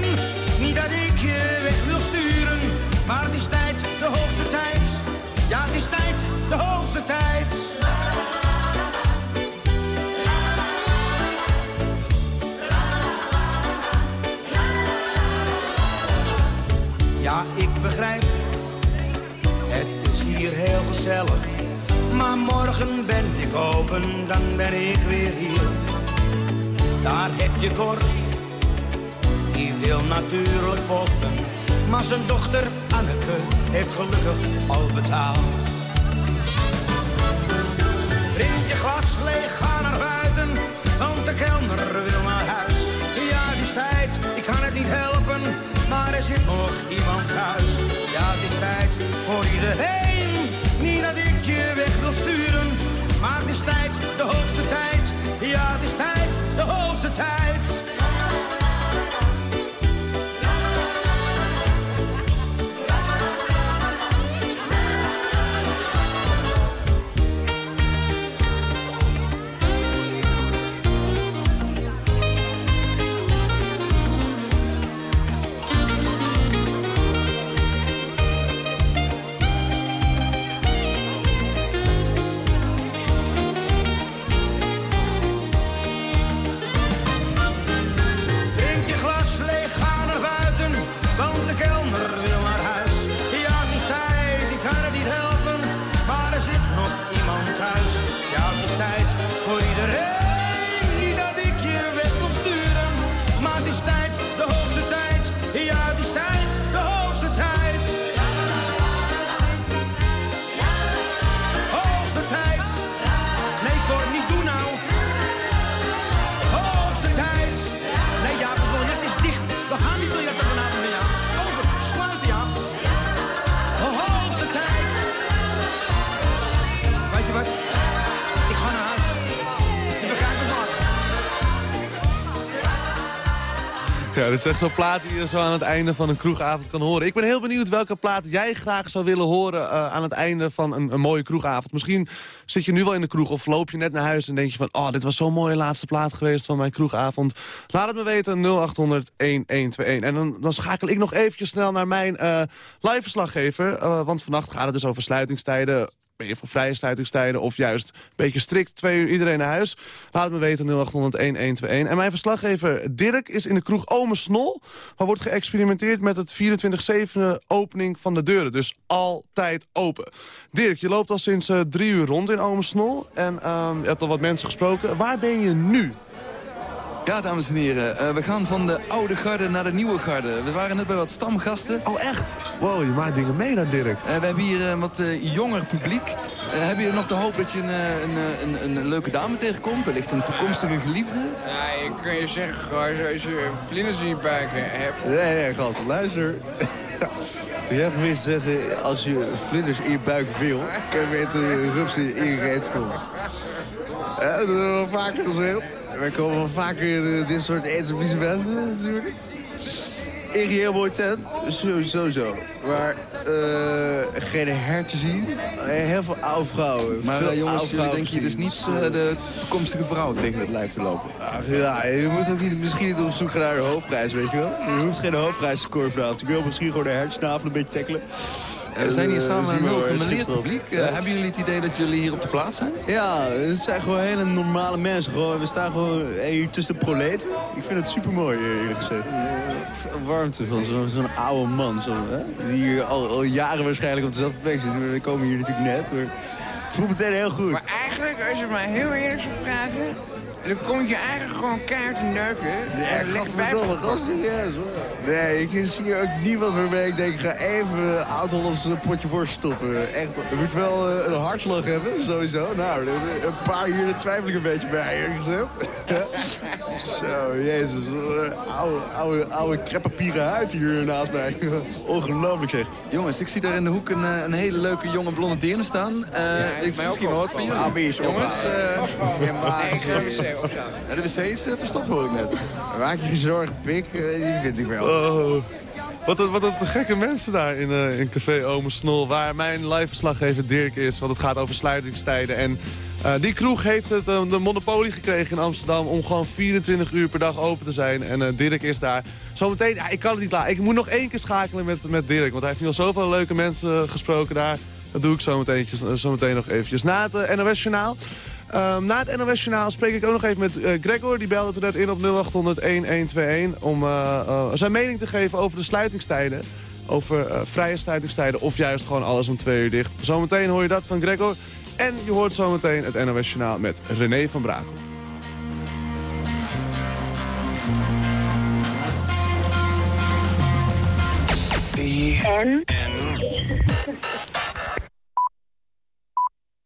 Je Cor, die wil natuurlijk pochten. Maar zijn dochter Anneke heeft gelukkig al betaald. Drink je glas leeg, ga naar buiten, want de kelner wil naar huis. Ja, het is tijd, ik kan het niet helpen, maar er zit nog iemand thuis. Ja, het is tijd voor iedereen, niet dat ik je weg wil sturen, maar het is tijd, de hoogste tijd. Ja,
dit is echt zo'n plaat die je zo aan het einde van een kroegavond kan horen. Ik ben heel benieuwd welke plaat jij graag zou willen horen eh, aan het einde van een, een mooie kroegavond. Misschien zit je nu wel in de kroeg of loop je net naar huis en denk je van... oh, dit was zo'n mooie laatste plaat geweest van mijn kroegavond. Laat het me weten, 0800-1121. En dan, dan schakel ik nog eventjes snel naar mijn eh live verslaggever. eh, want vannacht gaat het dus over sluitingstijden ben je voor vrije sluitingstijden of juist een beetje strikt, twee uur iedereen naar huis? Laat me weten, 0800-1121. En mijn verslaggever Dirk is in de kroeg Ome Snol. Waar wordt geëxperimenteerd met het 24-7 opening van de deuren. Dus altijd open. Dirk, je loopt al sinds eh, drie uur rond in Ome Snol. En ehm, je hebt al wat mensen gesproken. Waar ben je nu?
Ja, dames en heren, eh, we gaan van de oude garde naar de nieuwe garde. We waren net bij wat stamgasten.
Oh, echt? Wow, je maakt dingen mee daar, Dirk.
Eh, we hebben hier een wat eh, jonger publiek. Eh, heb je nog de hoop dat je een, eh, een, eh, een, een leuke dame tegenkomt? Wellicht een toekomstige geliefde?
Ja, ik kan je zeggen, als je vlinders in je buik hebt.
Nee, nee, gast, luister. Je hebt meer te zeggen, als je vlinders in je buik wil, kan je beter een rupsen in je reet. Ja, dat hebben we wel vaker gezegd. We komen wel vaker in dit soort etablissementen natuurlijk. In heel mooi tent, sowieso zo. Maar eh, geen herten zien. Heel veel oude vrouwen.
Maar
Veel
eh, jongens, jullie denken je dus niet eh, de toekomstige vrouw tegen het lijf te lopen?
Ach ja, je moet ook niet, misschien niet op zoek gaan naar de hoofdprijs, weet je wel. Je hoeft geen hoofdprijs te scoren vanavond. Je wil misschien gewoon de hertsnavel een beetje tackelen.
Eh, we zijn hier
eh,
samen met een heel gemeleerd publiek. Eh, hebben jullie het idee dat jullie hier op de plaats zijn?
Ja, het zijn gewoon hele normale mensen. Gewoon, we staan gewoon hier tussen de proleten. Ik vind het super mooi, eerlijk gezegd. Warmte van zo'n oude man. Zo, hè? Die hier al, al jaren waarschijnlijk op dezelfde plek zit. We komen hier natuurlijk net. Maar het voelt meteen heel goed.
Maar eigenlijk, als je mij heel eerlijk zou vragen... dan kom je eigenlijk gewoon keihard te neuken.
Ja,
en ligt bij
gast, serieus hoor. Nee, ik zie hier ook niemand waarmee ik denk, ik ga even een oud-Hollands potje worst stoppen. Echt, je moet wel eh, een hartslag hebben, sowieso. Nou, een paar hier daar twijfel ik een beetje bij, eerlijk gezegd. Zo, jezus, oude, oude, oude kreppapieren huid hier naast mij. Ongelooflijk zeg.
Jongens, ik zie daar in de hoek een, eh, een hele leuke jonge blonde deerne staan. Eh ik
mij
misschien wel wat van jullie.
Ah, ben je
Jongens,
zo
eh,
Nee, ik ga de wc opstaan.
ja, de wc is verstopt hoor ik net.
Maak je geen zorgen, pik, die vind ik wel.
Oh, wat wat te gekke mensen daar in, eh, in Café Ome Snol. Waar mijn live verslaggever Dirk is. Want het gaat over sluitingstijden. En eh, die kroeg heeft het, eh, de monopolie gekregen in Amsterdam... om gewoon 24 uur per dag open te zijn. En Dirk is daar. Zometeen, ik kan het niet laten. Ik moet nog één keer schakelen met, met Dirk. Want hij heeft nu al zoveel leuke mensen gesproken daar. Dat doe ik zo meteen, zo nog eventjes. Na het NOS Journaal... Ehm, na het NOS Journaal spreek ik ook nog even met eh, Gregor. Die belde toen net in op 0800-1121 om eh, eh, zijn mening te geven over de sluitingstijden. Over vrije sluitingstijden of juist gewoon alles om twee uur dicht. Zometeen hoor je dat van Gregor. En je hoort zometeen het NOS Journaal met René van Brakel.